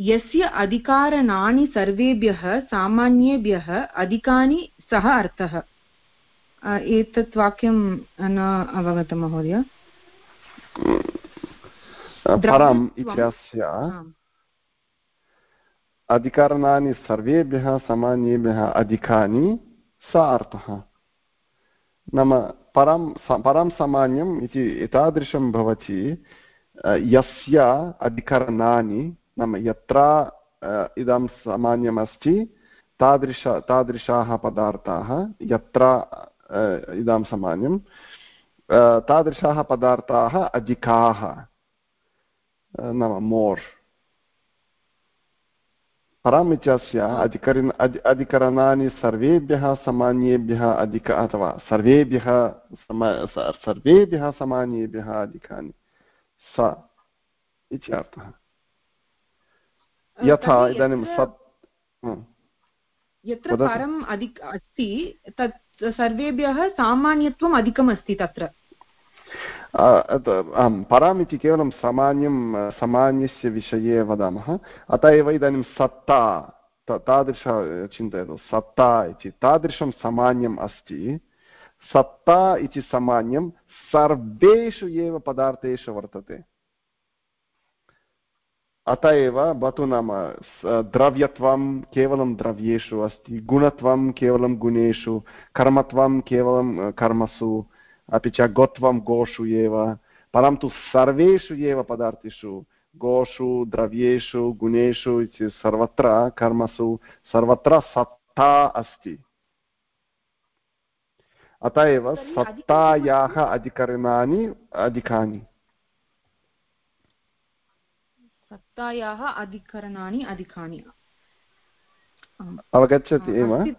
यस्य अधिकारणानि सर्वेभ्यः सामान्येभ्यः अधिकानि सः अर्थः। एतत् वाक्यं न अवगतं महोदय। परम् इत्यस्य अधिकरणानि सर्वेभ्यः सामान्येभ्यः अधिकानि स अर्थः। नाम परं परं सामान्यम् इति एतादृशं भवति यस्य अधिकरणानि नाम यत्र इदं सामान्यमस्ति तादृश तादृशाः पदार्थाः यत्र इदं सामान्यं तादृशाः पदार्थाः अधिकाः नाम मोर् परामित्यस्य अधिकरिन् अधिकरणानि सर्वेभ्यः सामान्येभ्यः अधिक अथवा सर्वेभ्यः सम सर्वेभ्यः सामान्येभ्यः अधिकानि स इति अर्थः। यथा इदानीं सत् यत्र परम् अधिक अस्ति तत् सर्वेभ्यः सामान्यत्वम् अधिकम् अस्ति तत्र आम् पराम् इति केवलं सामान्यं, सामान्यस्य विषये वदामः। अतः एव इदानीं सत्ता तादृश चिन्तयतु, सत्ता इति। तादृशं सामान्यम् अस्ति। सत्ता इति सामान्यं सर्वेषु एव पदार्थेषु वर्तते। अत एव भवतु नाम द्रव्यत्वं केवलं द्रव्येषु अस्ति गुणत्वं केवलं गुणेषु कर्मत्वं केवलं कर्मसु अपि च गोत्वं गोषु एव परन्तु सर्वेषु एव पदार्थेषु गोषु द्रव्येषु गुणेषु इति सर्वत्र कर्मसु सर्वत्र सत्ता अस्ति अत एव सत्तायाः अधिकरणानि अधिकानि सत्तायाः अधिकरणानि अधिकानि। अवगच्छति एव?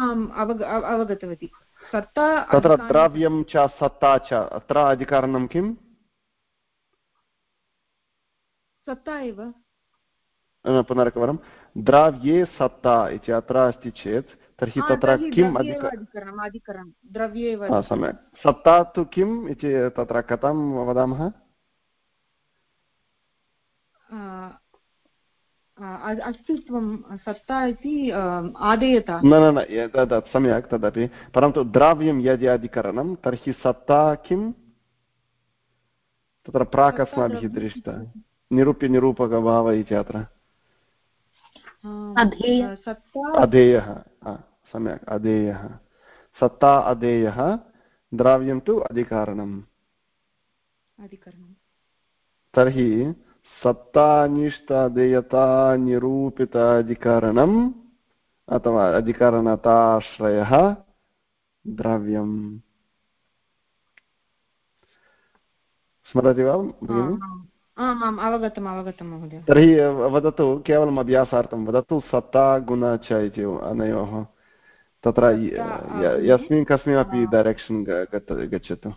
आम् अवगतवती। सत्ता तत्र द्रव्यं च सत्ता च अत्र अधिकरणं किम्? सत्ता एव। पुनरेकवारं। द्रव्ये सत्ता इति अत्र अस्ति चेत् तर्हि तत्र किम् अधिकरणं। सम्यक्। सत्ता तु किम् इति तत्र कथं वदामः? अस्तित्वं सत्ता इति आदेयता न न न तत् सम्यक् तदपि परन्तु द्रव्यं यदि अधिकरणं तर्हि सत्ता किं तत्र प्राक् अस्माभिः दृष्टा निरूप्यनिरूपकभाव इति अत्र अधेयः सम्यक् अधेयः सत्ता अधेयः द्रव्यं तु अधिकारणम् तर्हि सत्तानिष्ठादेयता निरूपित अधिकरणम् अथवा अधिकरणताश्रयः द्रव्यम्। स्मरति वा आमाम् अवगतम् अवगतं महोदय। तर्हि वदतु केवलम् अभ्यासार्थं वदतु सत्ता गुण च इति अनयोः। तत्र यस्मिन् कस्मिन्नपि डैरेक्षन् गच्छतु।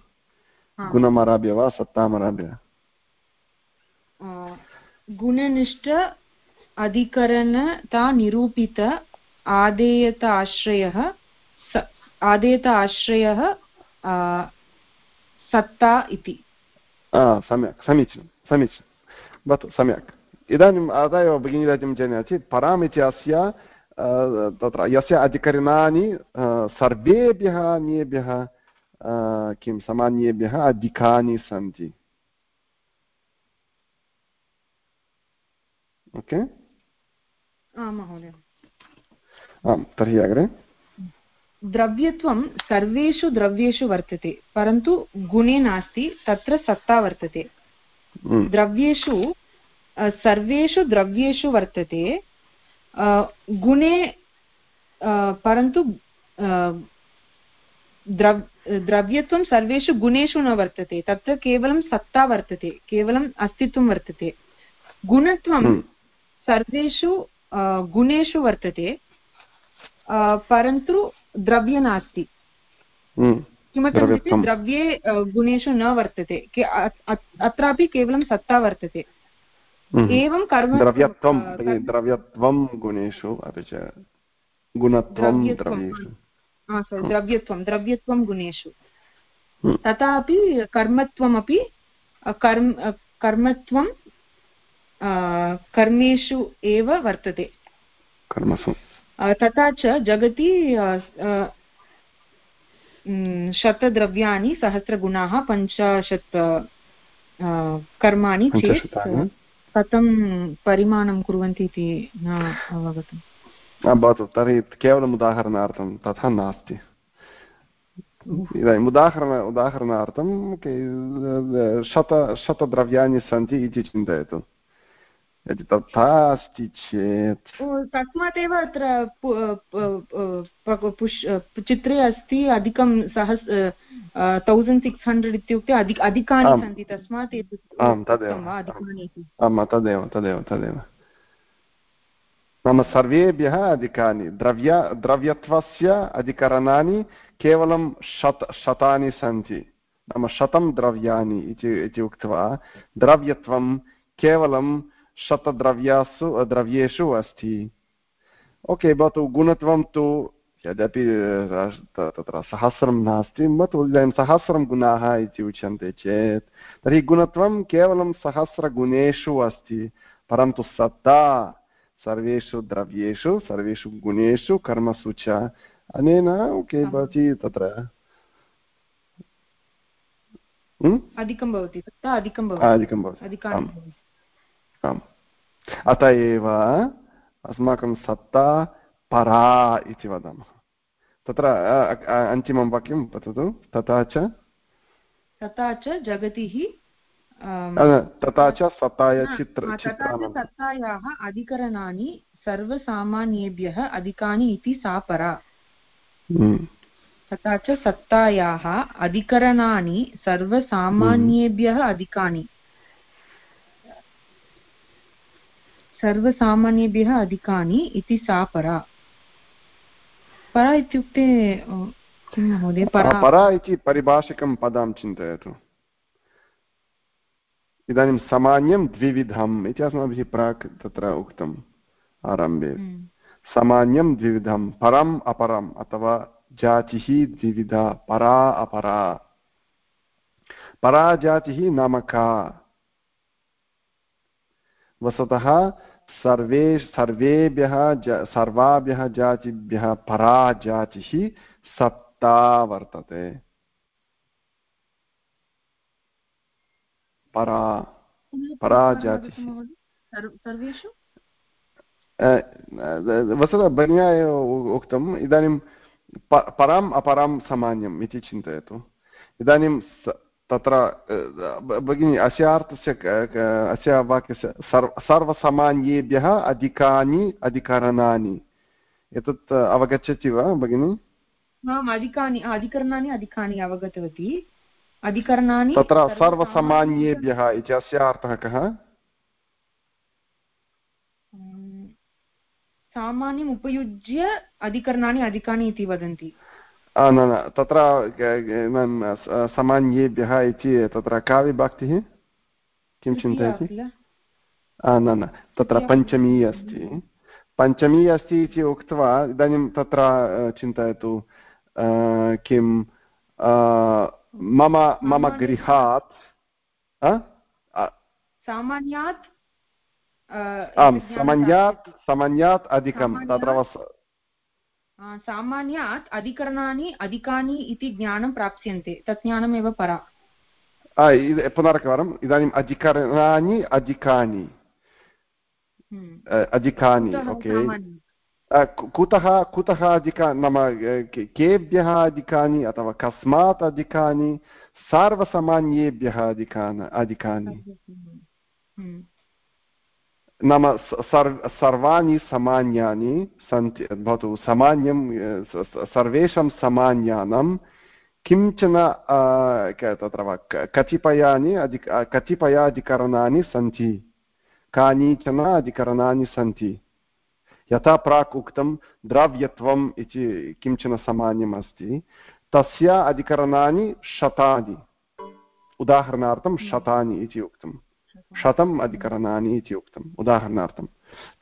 गुणमारभ्य वा सत्तामारभ्य? गुणनिष्ठ अधिकरणता निरूपित आदेयत आश्रयः सत्ता इति सम्यक् समीचीनं समीचीनं भवतु सम्यक् इदानीम् एव भगिनी इदानीं जानाति पराम् इति अस्य तत्र यस्य अधिकरणानि सर्वेभ्यः अन्येभ्यः किं सामान्येभ्यः अधिकानि सन्ति ओके आम् तर्हि अग्रे द्रव्यत्वं सर्वेषु द्रव्येषु वर्तते परन्तु गुणे नास्ति तत्र सत्ता वर्तते। द्रव्येषु सर्वेषु द्रव्येषु वर्तते गुणे परन्तु द्रव् द्रव्यत्वं सर्वेषु गुणेषु न वर्तते तत्र केवलं सत्ता वर्तते केवलम् अस्तित्वं वर्तते गुणत्वं। सर्वेषु गुणेषु वर्तते परन्तु द्रव्ये नास्ति हम्म। किमर्थमित्युक्ते द्रव्ये गुणेषु न वर्तते अत्रापि केवलं सत्ता वर्तते हम्म। एवं कर्म द्रव्यत्वं द्रव्यत्वं गुणेषु अपि च गुणत्वं द्रव्येषु द्रव्यत्वं द्रव्यत्वं गुणेषु हम्म। तथापि कर्मत्वमपि कर्म कर्मत्वं कर्मेषु एव वर्तते कर्मसु तथा च जगति शतद्रव्याणि सहस्रगुणाः पञ्चाशत् कर्माणि चेत् कथं परिमाणं कुर्वन्ति इति न अवगतम् भवतु तर्हि केवलम् उदाहरणार्थं तथा नास्ति इदानीम् उदाहरण उदाहरणार्थं शत शतद्रव्याणि सन्ति इति चिन्तयतु यदि तथा अस्ति चेत् तस्मात् एव अत्र चित्रे अस्ति अधिकं सहस् तौसण्ड् सिक्स् हण्ड्रेड् इत्युक्ते अधिक अधिकानि सन्ति तस्मात् आम् तदेव आम् तदेव तदेव तदेव नाम सर्वेभ्यः अधिकानि द्रव्य द्रव्यत्वस्य अधिकरणानि केवलं शत शतानि सन्ति नाम शतं द्रव्याणि इति उक्त्वा द्रव्यत्वं केवलं शतद्रव्यासु द्रव्येषु अस्ति। ओके भवतु गुणत्वं तु यद्यपि तत्र सहस्रं नास्ति भवतु इदानीं सहस्रं गुणाः इति उच्यन्ते चेत् तर्हि गुणत्वं केवलं सहस्रगुणेषु अस्ति परन्तु सत्ता सर्वेषु द्रव्येषु सर्वेषु गुणेषु कर्मसु च। अनेन ओके भवति तत्र। अधिकं भवति अधिकं भवति। आम् भवन्ति। आम् अत एव अस्माकं सत्ता परा इति वदामः. तत्र अ, अ, अन्तिमं वाक्यं पठतु तथा च तथा च जगतिः आम्, अ, तथा च सत्ताय न, चित्र हा, तथा च चित्राणं सत्तायाः अधिकरणानि सर्वसामान्येभ्यः अधिकानि इति सा परा हम्म, तथा च सत्तायाः अधिकरणानि सर्वसामान्येभ्यः अधिकानि सर्वसामान्येभ्यः अधिकानि इति सा परा। परा इत्युक्ते किं महोदय? परा इति परिभाषिकं पदं चिन्तयतु। इदानीं सामान्यं द्विविधम् इति अस्माभिः प्राक् तत्र उक्तम् आरम्भे। हम्म, सामान्यं द्विविधं परम् अपरम् अथवा जातिः द्विविधा परा अपरा। परा जातिः नाम का? वस्तुतः सर्वे सर्वेभ्यः सर्वाभ्यः जातिभ्यः परा जातिः सत्ता वर्तते। परा परा जातिः। वस्तुतः भगिन्या एव उक्तम् इदानीं परम् अपरं सामान्यम् इति चिन्तयतु। इदानीं तत्र भगिनी अस्य अर्थस्य क- क- अस्य वाक्यस्य सर्व सर्वसामान्येभ्यः अधिकानि अधिकरणानि। एतत् अवगच्छति वा भगिनी? आम् अधिकानि अधिकरणानि अधिकानि अवगतवती। अधिकरणानि तत्र सर्वसामान्येभ्यः इति अस्य अर्थः कः? सामान्यम् उपयुज्य अधिकरणानि अधिकानि इति वदन्ति। न न तत्र सामान्येभ्यः इति तत्र का विभक्तिः किं चिन्तयति न न तत्र पञ्चमी अस्ति पञ्चमी अस्ति इति उक्त्वा इदानीं तत्र चिन्तयतु किं मम मम गृहात् सामान्यात् आम् एतत् सामान्यात् सामान्यात् अधिकं तत्र आ, सामान्यात् अधिकरणानि अधिकानि इति ज्ञानं प्राप्स्यन्ते तत् ज्ञानमेव परा आ, इद- पुनरेकवारम् इदानीम् अधिकरणानि अधिकानि हम्म। अ, अधिकानि कुतः ओके सामान्यं? अ, कु- कुतः कुतः अधिका नाम अ, के- केभ्यः अधिकानि अथवा कस्मात् अधिकानि सर्वसामान्येभ्यः अधिकानि अधिकानि हम्म। नाम सर्वाणि सामान्यानि सन्ति भवतु सामान्यं सर्वेषां सामान्यानां किंचन तत्र वा कतिपयानि अधिक अ, कतिपयाधिकरणानि सन्ति कानिचन अधिकरणानि सन्ति। यथा प्राक् उक्तं द्रव्यत्वम् इति किंचन सामान्यम् अस्ति तस्य अधिकरणानि शतानि। उदाहरणार्थं शतानि इति उक्तं शतम् अधिकरणानि इति उक्तम्। उदाहरणार्थं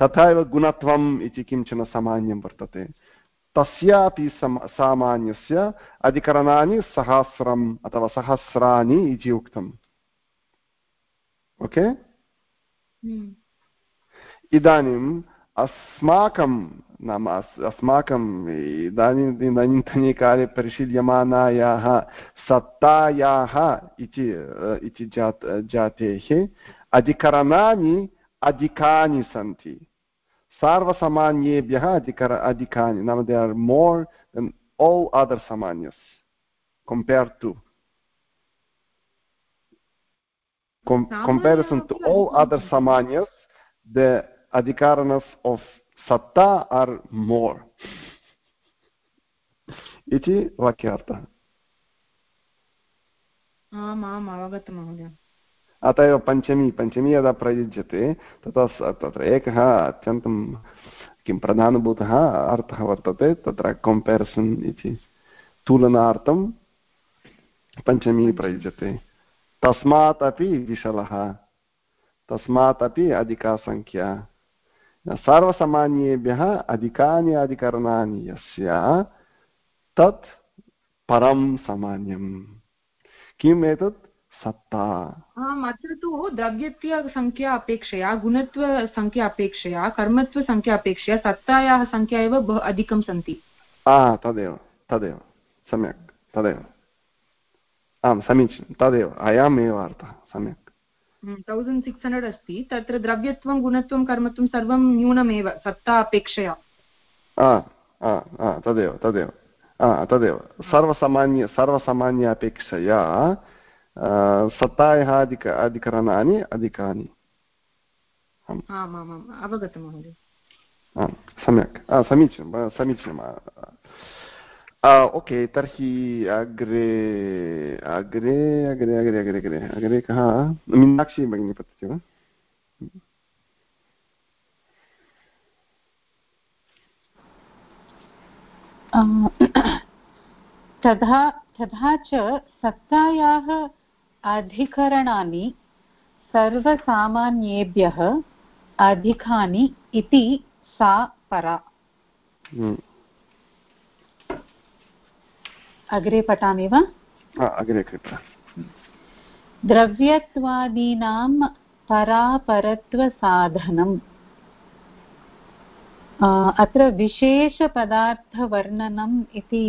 तथा एव गुणत्वम् इति किंचन सामान्यं वर्तते। तस्यापि सम सामान्यस्य अधिकरणानि सहस्रम् अथवा सहस्राणि इति उक्तम्। ओके? हम्म। इदानीम् अस्माकं नाम अस् अस्माकम् इदानीम् इदानीन्तनीकाले परिशील्यमानायाः सत्तायाः इति इति जात् जातेः अधिकरणानि अधिकानि सन्ति। सर्वसामान्येभ्यः अधिकर अधिकानि नाम they are more than all other samanyas compared to com comparison to all other samanyas the adhikaranas of satta are more. इति वाक्यार्थः। आम् आम् अवगतं महोदय। अत एव पञ्चमी पञ्चमी यदा प्रयुज्यते तदा तत्र एकः अत्यन्तं किं प्रधानभूतः अर्थः वर्तते तत्र कम्पेरिसन् इति तुलनार्थं पञ्चमी प्रयुज्यते। तस्मात् अपि विशलः तस्मात् अपि अधिका सङ्ख्या सर्वसामान्येभ्यः अधिकानि अधिकरणानि यस्य तत् परं सामान्यं किम् एतत्? सत्ता। आम् अत्र तु द्रव्यत्वसङ्ख्या अपेक्षया गुणत्वसङ्ख्या अपेक्षया कर्मत्वसङ्ख्या अपेक्षया सत्तायाः सङ्ख्या एव बहु अधिकं सन्ति। तदेव तदेव सम्यक् तदेव। आं समीचीनं तदेव अयमेव अर्थः सम्यक्। तौसण्ड् सिक्स् हण्ड्रेड् अस्ति। तत्र द्रव्यत्वं गुणत्वं कर्मत्वं सर्वं न्यूनमेव सत्ता अपेक्षया। तदेव तदेव। तदेव। सर्वसामान्य सर्वसामान्य अपेक्षया सत्तायाः अधिक अधिकरणानि अधिकानि। अवगतं महोदय। सम्यक्। समीचीनं समीचीनं ओके तर्हि अग्रे अग्रे अग्रे अग्रे अग्रे अग्रे अग्रे कः मीनाक्षी भगिनी पतति वा? (clears throat) तथा तथा च सत्तायाः अधिकरणानि सर्वसामान्येभ्यः अधिकानि इति सा परा। अग्रे पठामि वा? अग्रे कृपया द्रव्यत्वादीनां परापरत्वसाधनम् अत्र विशेषपदार्थवर्णनम् इति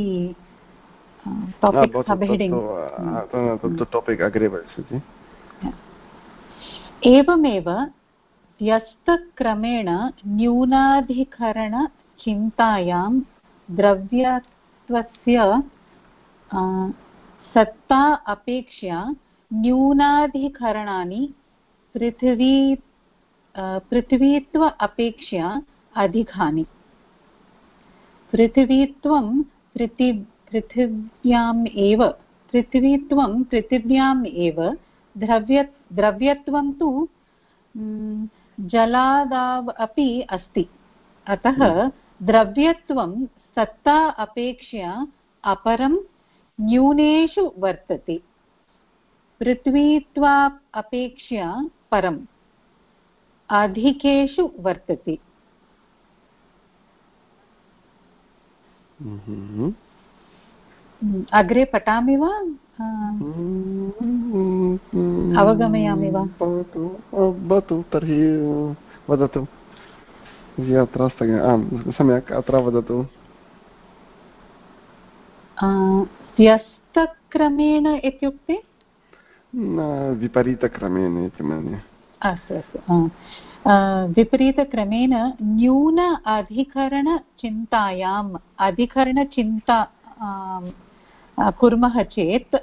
एवमेव व्यस्तक्रमेण न्यूनाधिकरणचिन्तायां द्रव्यत्वस्य सत्ता अपेक्षया न्यूनाधिकरणानि पृथिवी पृथिवीत्व अपेक्षया अधिकानि। पृथिवीत्वं पृथि पृथिव्याम् एव पृथिवीत्वं पृथिव्याम् एव द्रव्य द्रव्यत्वं तु जलादाव अपि अस्ति। अतः द्रव्यत्वं सत्ता अपेक्षया अपरं न्यूनेषु वर्तते। पृथ्वीत्वा अपेक्षया परम्। अधिकेषु वर्तते। हम्म। अग्रे पठामि वा? अवगमयामि वा? भवतु तर्हि वदतु। अत्र आं सम्यक् अत्र वदतु। व्यस्तक्रमेण इत्युक्ते? विपरीतक्रमेण इति मन्ये। अस्तु अस्तु विपरीतक्रमेण न्यून अधिकरणचिन्तायाम् अधिकरणचिन्ता कुर्मः चेत्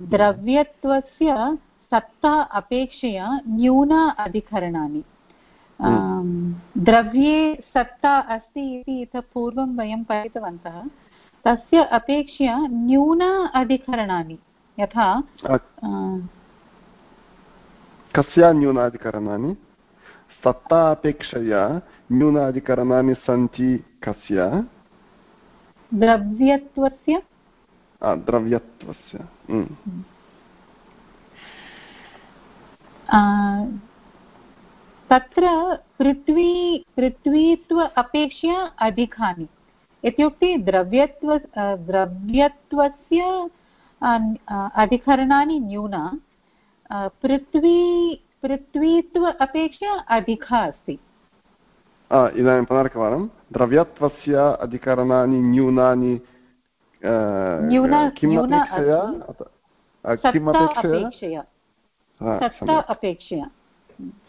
द्रव्यत्वस्य सत्ता अपेक्षया न्यूना अधिकरणानि। द्रव्ये सत्ता अस्ति इति इतः पूर्वं वयं पठितवन्तः। तस्य अपेक्षया न्यूना अधिकरणानि यथा कस्य न्यूनाधिकरणानि सत्ता अपेक्षया न्यूनाधिकरणानि सन्ति कस्य? द्रव्यत्वस्य? द्रव्यत्वस्य तत्र पृथ्वी पृथ्वीत्व अपेक्षया अधिकानि। इत्युक्ते द्रव्यत्व द्रव्यत्वस्य अधिकरणानि न्यूना पृथ्वी पृथ्वीत्व अपेक्षया अधिका अस्ति। इदानीं पुनरेकवारं द्रव्यत्वस्य अधिकरणानि न्यूनानि सत्ता अपेक्षया?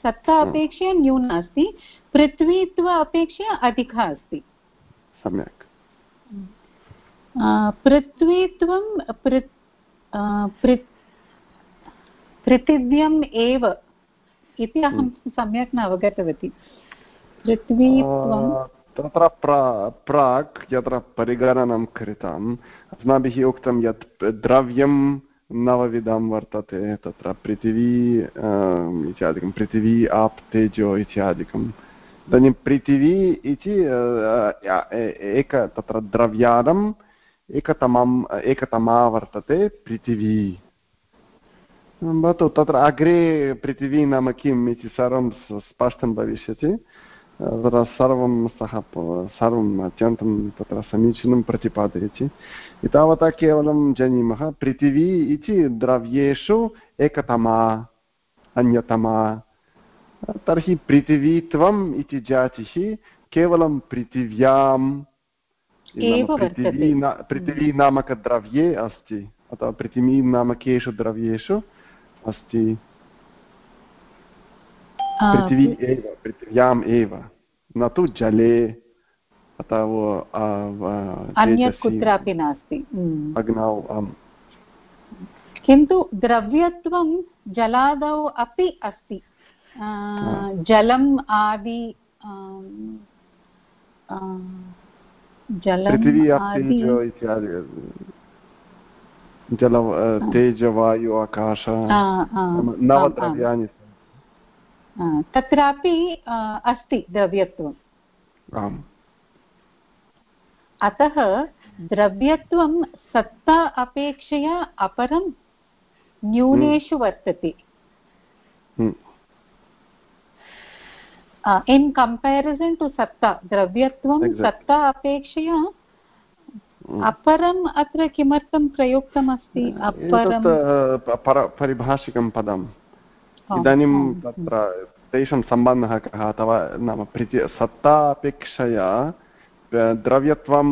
सत्ता अपेक्षया न्यूना अस्ति पृथ्वीत्व अपेक्षया अधिका अस्ति। सम्यक्। पृथ्वीत्वं पृथिव्यम् एव इति अहं। सम्यक् न अवगतवती पृथ्वीत्वं तत्र प्रा प्राक् यत्र परिगणनं कृतम् अस्माभिः उक्तं यत् द्रव्यं नवविधं वर्तते तत्र पृथिवी इत्यादिकं पृथिवी आप् तेजो इत्यादिकम् इदानीं पृथिवी इति एक तत्र द्रव्याणाम् एकतमम् एकतमा वर्तते पृथिवी भवतु तत्र अग्रे पृथिवी नाम किम् इति सर्वं स्पष्टं भविष्यति तत्र सर्वं सः सर्वम् अत्यन्तं तत्र समीचीनं प्रतिपादयति एतावता केवलं जानीमः पृथिवी इति द्रव्येषु एकतमा अन्यतमा तर्हि पृथिवीत्वम् इति जातिः केवलं पृथिव्यां पृथिवी पृथिवी नामकद्रव्ये अस्ति अथवा पृथिवी नामकेषु द्रव्येषु अस्ति। पृथिवी एव पृथिव्याम् एव न तु जले अथवा अन्यत् कुत्रापि नास्ति। अग्नौ आम्। किन्तु द्रव्यत्वं जलादौ अपि अस्ति। जलम् आदि जल तेजवायु आकाश नवद्रव्याणि तत्रापि अस्ति द्रव्यत्वम् अतः द्रव्यत्वं सत्ता अपेक्षया अपरं न्यूनेषु वर्तते इन् कम्पेरिसन् टु सत्ता द्रव्यत्वं सत्ता अपेक्षया अपरम् अत्र किमर्थं प्रयुक्तमस्ति अपरं परिभाषिकं पदम् इदानीं तत्र तेषां सम्बन्धः कः अथवा नाम प्रीति सत्ता अपेक्षया द्रव्यत्वं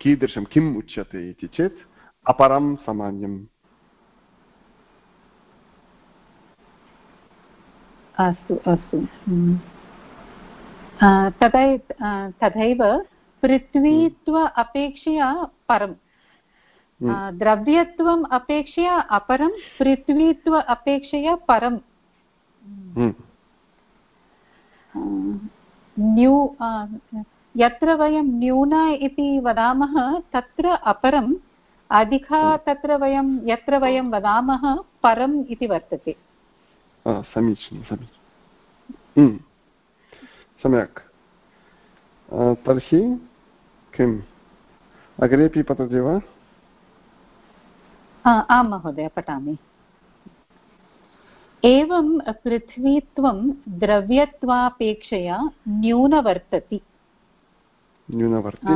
कीदृशं किम् उच्यते इति चेत् अपरं सामान्यम् अस्तु अस्तु। तथै तथैव पृथ्वीत्व अपेक्षया परं द्रव्यत्वम् अपेक्षया अपरं पृथ्वीत्व अपेक्षया परं न्यू यत्र वयं न्यूना इति वदामः तत्र अपरम्। अधिका तत्र वयं यत्र वयं वदामः परम् इति वर्तते। समीचीनं समीचीनं सम्यक् तर्हि किम् अग्रेपि पतति वा आं महोदय पठामि एवं पृथ्वीत्वं द्रव्यत्वापेक्षया न्यूनवर्तति न्यूनवर्ति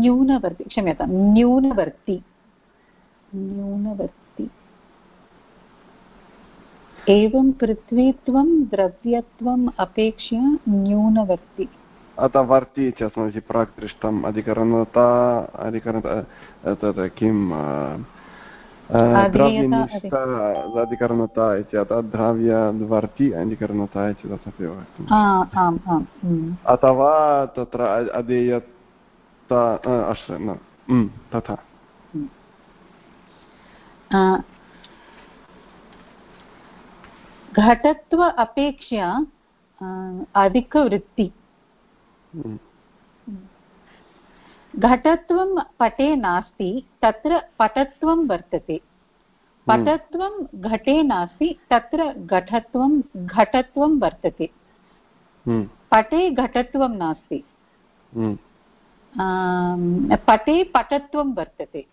न्यूनवर्ति क्षम्यतां न्यूनवर्ति न्यूनवर्ति एवं पृथ्वीत्वं द्रव्यत्वम् अपेक्षया न्यूनवर्ति। अतः वर्ति इति अस्माभिः प्राक् दृष्टम् अधिकरणता तत् किं अधिकरणता इति अतः द्रव्यवर्ति अधिकरणता इति तथापि वक्तुम्। अथवा तत्र अधेयता तथा। घटत्व अपेक्षया अधिकवृत्ति। घटत्वं पटे नास्ति तत्र पटत्वं वर्तते। पटत्वं घटे नास्ति तत्र घटत्वं घटत्वं वर्तते। पटे घटत्वं नास्ति। पटे पटत्वं वर्तते।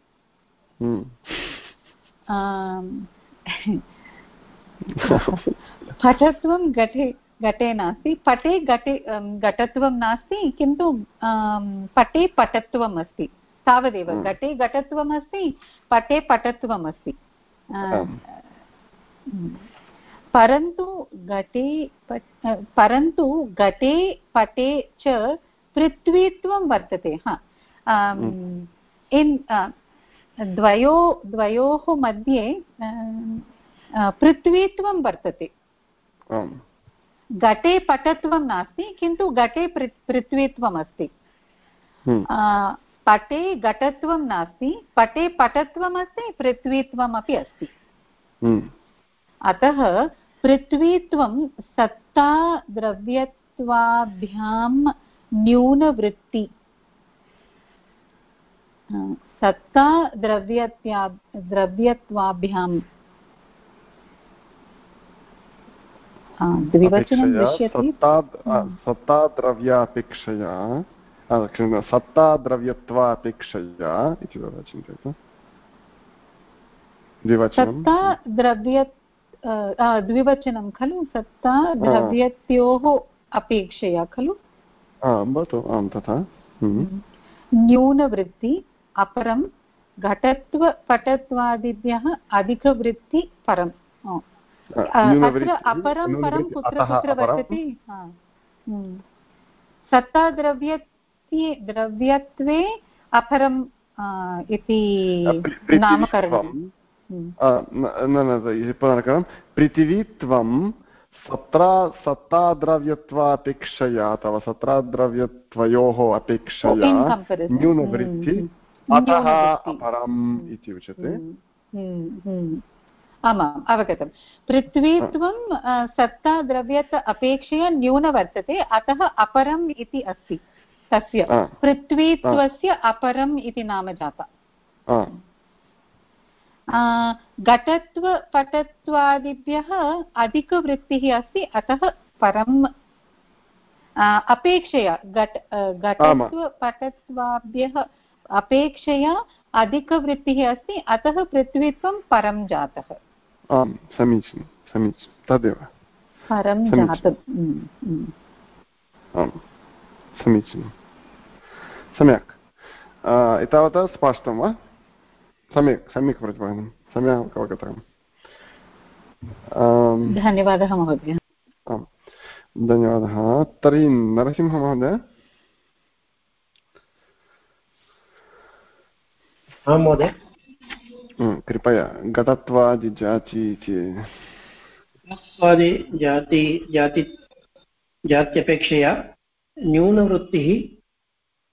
पटत्वं घटे घटे नास्ति। पटे घटे घटत्वं नास्ति किन्तु पटे पटत्वम् अस्ति। तावदेव घटे घटत्वम् अस्ति पटे पटत्वम् अस्ति। परन्तु घटे परन्तु घटे पटे च पृथ्वीत्वं वर्तते। हा। इन् द्वयो द्वयोः मध्ये पृथ्वीत्वं वर्तते। घटे पटत्वं नास्ति किन्तु घटे पृथ्वीत्वम् अस्ति। पटे घटत्वं नास्ति पटे पटत्वम् अस्ति पृथ्वीत्वमपि अस्ति। अतः पृथ्वीत्वं सत्ता द्रव्यत्वाभ्यां न्यूनवृत्ति। सत्ता द्रव्यत्या द्रव्यत्वाभ्यां द्विवचनं दृश्यते सत्ता द्रव्यापेक्षया सत्ता द्रव्यत्वापेक्षया इति चिन्तयतु सत्ता द्रव्य द्विवचनं खलु सत्ता द्रव्यत्योः अपेक्षया खलु भवतु आं तथा। न्यूनवृत्ति अपरं घटत्वपटत्वादिभ्यः अधिकवृत्ति परम् अपरं परं कुत्र कुत्र वर्तते हम्म। सत्ताद्रव्यत्वे द्रव्यत्वे अपरम् इति नामकरणं। पृथिवीत्वं सत्रा सत्ताद्रव्यत्वापेक्षया अथवा सत्राद्रव्यत्वयोः अपेक्षया न्यूनवृत्ति अतः अपरम् इति उच्यते। आमाम् अवगतं पृथ्वीत्वं सत्ताद्रव्यत अपेक्षया न्यून वर्तते अतः अपरम् इति अस्ति। तस्य। पृथ्वीत्वस्य अपरम् इति नाम जाता घटत्वपटत्वादिभ्यः अधिकवृत्तिः अस्ति अतः परम् अपेक्षया घट घटत्वपटत्वाभ्यः अपेक्षया अधिकवृत्तिः अस्ति अतः पृथ्वीत्वं परं जातः। आम् समीचीनं समीचीनं तदेव। आम् समीचीनं। सम्यक्। एतावता स्पष्टं वा? सम्यक् सम्यक् प्रतिपादनं सम्यक् अवगतम्। धन्यवादः महोदय। आम्। धन्यवादः। तर्हि नरसिंहमहोदय आं महोदय। कृपया घटत्वादिजाति इति घटत्वादि जाति जाति जात्यपेक्षया न्यूनवृत्तिः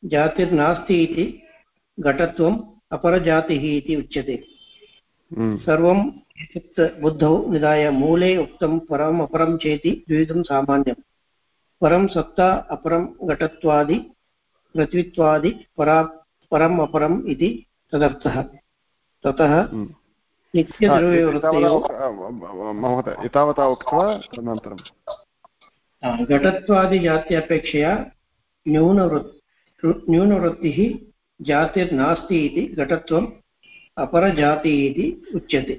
जातिर्नास्ति इति घटत्वम् अपरजातिः इति उच्यते। हम्म। सर्वम् एतत् बुद्धौ निधाय मूले उक्तं परम् अपरं चेति द्विविधं सामान्यं परं सत्ता अपरं घटत्वादि पृथ्वीत्वादि परा परम् अपरम् इति तदर्थः। ततः महोदय एतावता उक्त्वा तदनन्तरं। घटत्वादिजात्यपेक्षया न्यूनवृत् न्यूनवृत्तिः जातिर्नास्ति इति घटत्वम् अपरजाति इति उच्यते।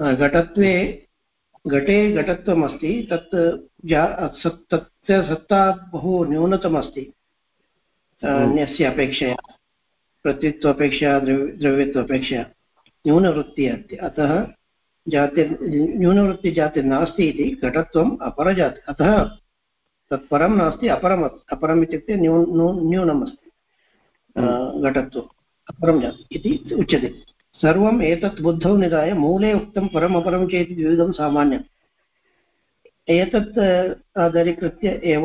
घटत्वे घटे घटत्वमस्ति तत् जा तस्य सत्ता बहु न्यूनतमस्ति अन्यस्य अपेक्षया। पृथ्वीत्वापेक्षया द्रव्य द्रव्यत्वापेक्षया न्यूनवृत्तिः अस्ति। अतः जातिर् न्यूनवृत्तिजातिर्नास्ति इति घटत्वम् अपरजाति। अतः तत्परं नास्ति, अपरम् अपरम् इत्युक्ते न्यू न्यूनम् अस्ति घटत्वम्, अपरं इति उच्यते। सर्वम् एतत् बुद्धौ निधाय मूले उक्तं परमपरं चेत् द्विविधं सामान्यम्। एतत् आधारीकृत्य एव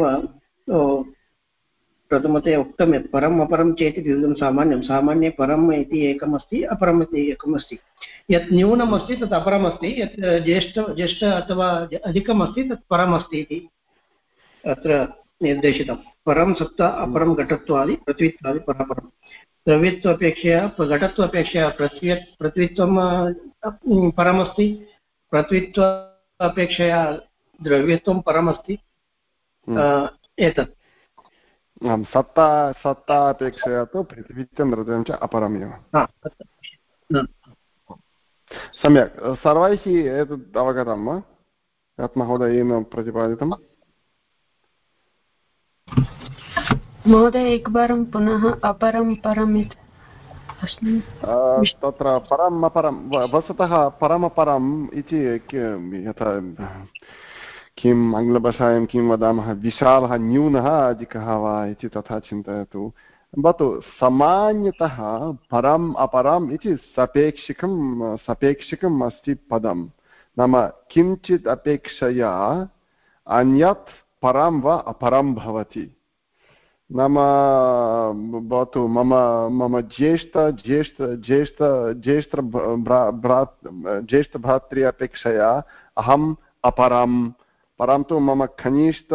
प्रथमतया उक्तं यत् परम् अपरं चेत् द्विविधं सामान्यं। सामान्ये परम् इति एकमस्ति अपरम् इति एकमस्ति। यत् तत् अपरमस्ति यत् ज्येष्ठ ज्येष्ठ अथवा अधिकम् अस्ति तत् परमस्ति इति। अत्र निर्देशितं। परं सप्त अपरं घटत्वादि पृथ्वीत्वादि परापरं घटत्वापेक्षया पृथ्वी पृथ्वीत्वं परमस्ति। पृथ्वीत्व अपेक्षया द्रव्यत्वं परमस्ति। हम्म। सत्ता सत्ता अपेक्षया तु पृथ्वीत्वं द्रव्यं च अपरमेव। सम्यक्। सर्वैः एतत् अवगतं वा? यत् महोदयेन प्रतिपादितम्? महोदय एकवारं पुनः अपरं परम् इति तत्र परम् अपरं वस्तुतः परमपरम् इति यथा किम् आङ्ग्लभाषायां किं वदामः? विशालः, न्यूनः अधिकः वा इति तथा चिन्तयतु। भवतु सामान्यतः परम्, अपरम् इति सपेक्षिकं, सपेक्षिकम् अस्ति पदं। नाम किञ्चित् अपेक्षया अन्यत् परं वा अपरं भवति। नाम भवतु मम मम ज्येष्ठ ज्येष्ठ ज्येष्ठ ज्येष्ठ ज्येष्ठभ्रातृ अपेक्षया अहम् अपरं परन्तु मम कनिष्ठ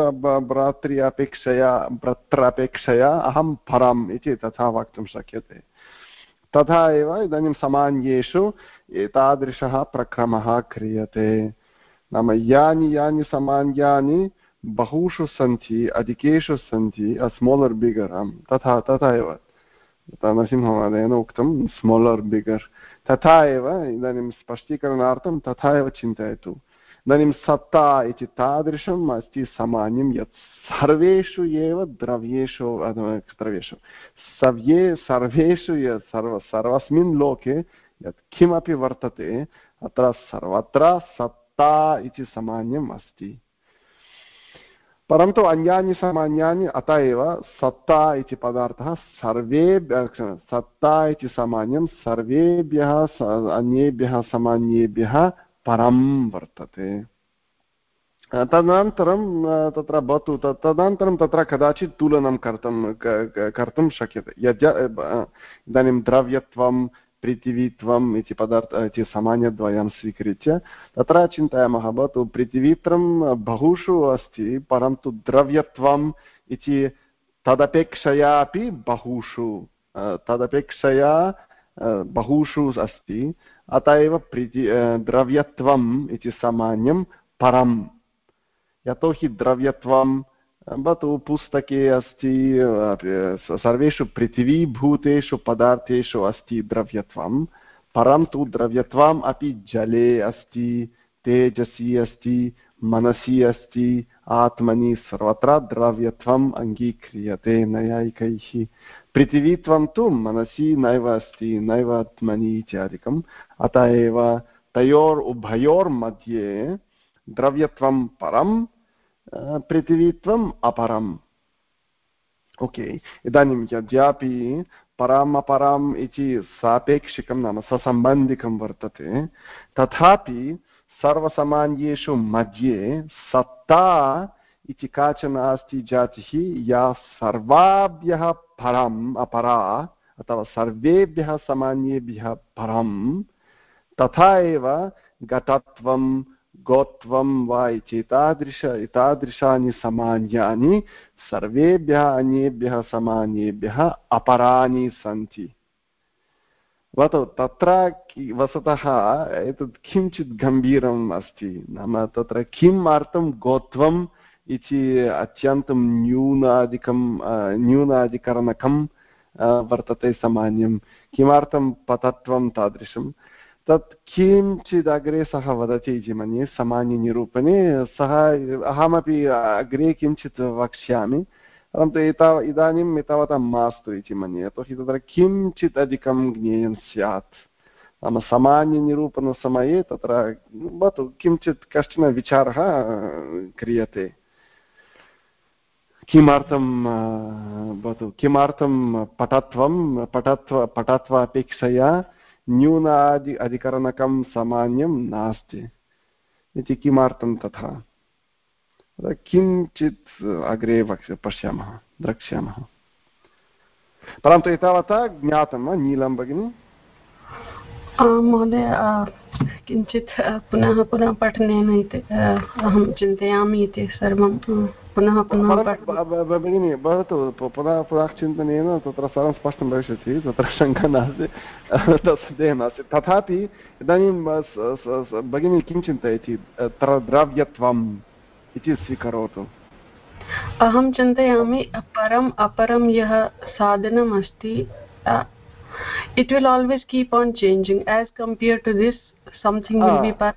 भ्रातृ अपेक्षया, भ्रात्र अपेक्षया अहं परम् इति तथा वक्तुं शक्यते। तथा एव इदानीं सामान्येषु एतादृशः प्रक्रमः क्रियते। नाम यानि यानि सामान्यानि बहुषु सन्ति, अधिकेषु सन्ति स्मालर् बिगर् तथा तथा एव। नरसिंहमहोदयेन उक्तं स्मालर् बिगर् तथा एव इदानीं स्पष्टीकरणार्थं तथा एव चिन्तयतु। इदानीं सत्ता इति तादृशम् अस्ति सामान्यं यत् सर्वेषु एव द्रव्येषु द्रव्येषु सव्ये सर्वेषु सर्व सर्वस्मिन् लोके यत् किमपि वर्तते अत्र सर्वत्र सत्ता इति सामान्यम् अस्ति परन्तु अन्यानि सामान्यानि अत एव सत्ता इति पदार्थः सर्वे सत्ता इति सामान्यं सर्वेभ्यः अन्येभ्यः सामान्येभ्यः परं वर्तते। तदनन्तरं तत्र भवतु तदनन्तरं तत्र कदाचित् तुलनं कर्तुं कर्तुं शक्यते। यज इदानीं द्रव्यत्वं पृथिवीत्वम् इति पदार्थ, इति सामान्यद्वयं स्वीकृत्य तत्र चिन्तयामः। भवतु, पृथिवीत्रं बहुषु अस्ति, परन्तु द्रव्यत्वम् इति तदपेक्षया अपि बहुषु तदपेक्षया बहुषु अस्ति अत एव प्रीति द्रव्यत्वम् इति सामान्यं परम् यतोहि द्रव्यत्वं भवतु पुस्तके अस्ति सर्वेषु पृथिवीभूतेषु पदार्थेषु अस्ति द्रव्यत्वं परन्तु द्रव्यत्वम् अपि जले अस्ति तेजसि अस्ति मनसि अस्ति आत्मनि सर्वत्र द्रव्यत्वम् अङ्गीक्रियते नैयायिकैः। पृथिवीत्वं तु मनसि नैव अस्ति, नैव आत्मनि इत्यादिकम्। अत एव तयोर्, उभयोर्मध्ये द्रव्यत्वं परं पृथिवीत्वम् अपरम्। ओके, इदानीं यद्यपि पराम् अपराम् इति सापेक्षिकं नाम ससम्बन्धिकं वर्तते, तथापि सर्वसामान्येषु मध्ये सत्ता इति काचन अस्ति जातिः, या सर्वाभ्यः परम् अपरा, अथवा सर्वेभ्यः सामान्येभ्यः परं तथा एव घटत्वं, गोत्वं वा इति एतादृश एतादृशानि सामान्यानि सर्वेभ्यः अन्येभ्यः सामान्येभ्यः अपराणि सन्ति। भवतु तत्र वस्तुतः एतत् किञ्चित् गम्भीरम् अस्ति नाम तत्र किम् अर्थं गोत्वम् इति अत्यन्तं न्यूनादिकं न्यूनाधिकरणकं वर्तते सामान्यं। किमर्थं पतत्वं तादृशं तत् किञ्चित् अग्रे सः वदति इति मन्ये, सामान्यनिरूपणे सः अहमपि अग्रे किञ्चित् वक्ष्यामि। परन्तु एताव इदानीम् एतावता मास्तु इति मन्ये यतोहि तत्र किञ्चित् अधिकं ज्ञेयं स्यात् नाम सामान्यनिरूपणसमये तत्र भवतु किञ्चित् कश्चन विचारः क्रियते किमर्थं भवतु किमर्थं पटत्वं पटत्व पटत्वापेक्षया न्यूनादि अधिकरणकं सामान्यं नास्ति इति किमर्थं तथा किञ्चित् अग्रे वक्ष पश्यामः द्रक्ष्यामः। परन्तु एतावता ज्ञातं वा नीलं भगिनि? महोदय किञ्चित् पुनः पुनः पठनेन इति अहं चिन्तयामि इति सर्वं पुनः पुनः भगिनि भवतु पुनः पुनः चिन्तनेन तत्र सर्वं स्पष्टं भविष्यति तत्र शङ्का नास्ति तत् नास्ति। तथापि इदानीं भगिनी किं चिन्तयति? तत्र द्रव्यत्वम्। इति स्वीकरोतु। अहं चिन्तयामि परम् अपरं यः साधनम् अस्ति on changing as compared to this something will be par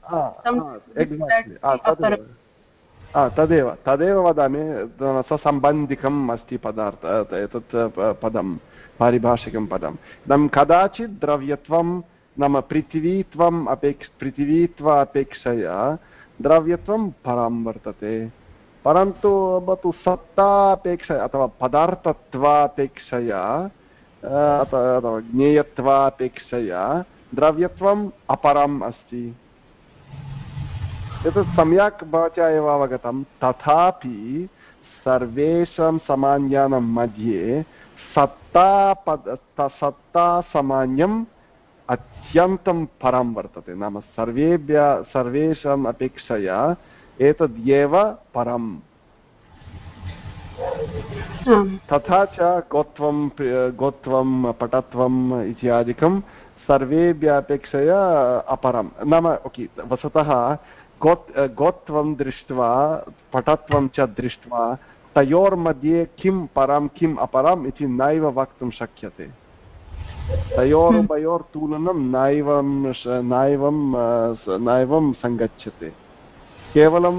तदेव। तदेव वदामि ससम्बन्धिकम् अस्ति पदार्थ एतत् पदं पारिभाषिकं पदम्। इदं कदाचित् द्रव्यत्वं नाम पृथिवीत्वम् अपेक्ष पृथिवीत्व अपेक्षया द्रव्यत्वं परं वर्तते, परन्तु भवतु सत्तापेक्षया अथवा पदार्थत्वापेक्षया ज्ञेयत्वापेक्षया द्रव्यत्वम् अपरम् अस्ति। एतत् सम्यक् भवत्या एव अवगतं। तथापि सर्वेषां सामान्यानां मध्ये सत्तापद सत्तासामान्यम् अत्यन्तं परं वर्तते। नाम सर्वेभ्यः सर्वेषाम् अपेक्षया एतद्येव परम्। तथा च गोत्वं गोत्वं पटत्वम् इत्यादिकं सर्वेभ्यपेक्षया अपरं नाम ओके वस्तुतः गोत् गोत्वं दृष्ट्वा पटत्वं च दृष्ट्वा तयोर्मध्ये किं परं किम् अपरम् इति नैव वक्तुं शक्यते। तयोरुभयोर्तुलनं नैवं नैवं नैवं सङ्गच्छते। केवलं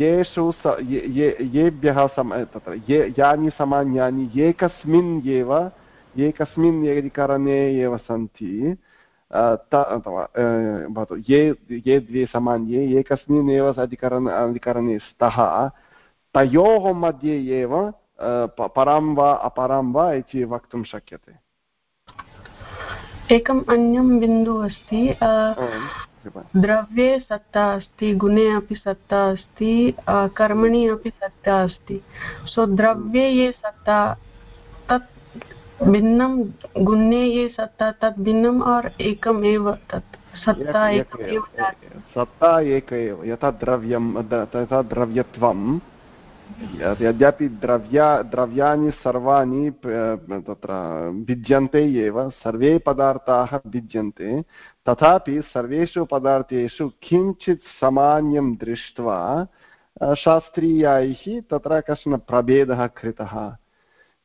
येषु ये येभ्यः सम तत्र ये यानि समान्यानि एकस्मिन् एव एकस्मिन् अधिकरणे एव सन्ति भवतु ये ये द्वे समान्ये एकस्मिन् एव अधिकरण अधिकरणे स्तः तयोः मध्ये एव परां वा अपरां वा इति वक्तुं शक्यते। एकम् अन्यं बिन्दुः अस्ति द्रव्ये सत्ता अस्ति गुणे अपि सत्ता अस्ति कर्मणि अपि सत्ता अस्ति। सो द्रव्ये ये सत्ता तत् भिन्नं गुणे ये सत्ता तत् भिन्नम् और एकम् एव तत् सत्ता एकमेव सत्ता एक एव यथा द्रव्यं तथा द्रव्यत्वं यद्यपि द्रव्या द्रव्याणि सर्वाणि तत्र भिद्यन्ते एव सर्वे पदार्थाः भिद्यन्ते तथापि सर्वेषु पदार्थेषु किञ्चित् सामान्यं दृष्ट्वा शास्त्रीयैः तत्र कश्चन प्रभेदः कृतः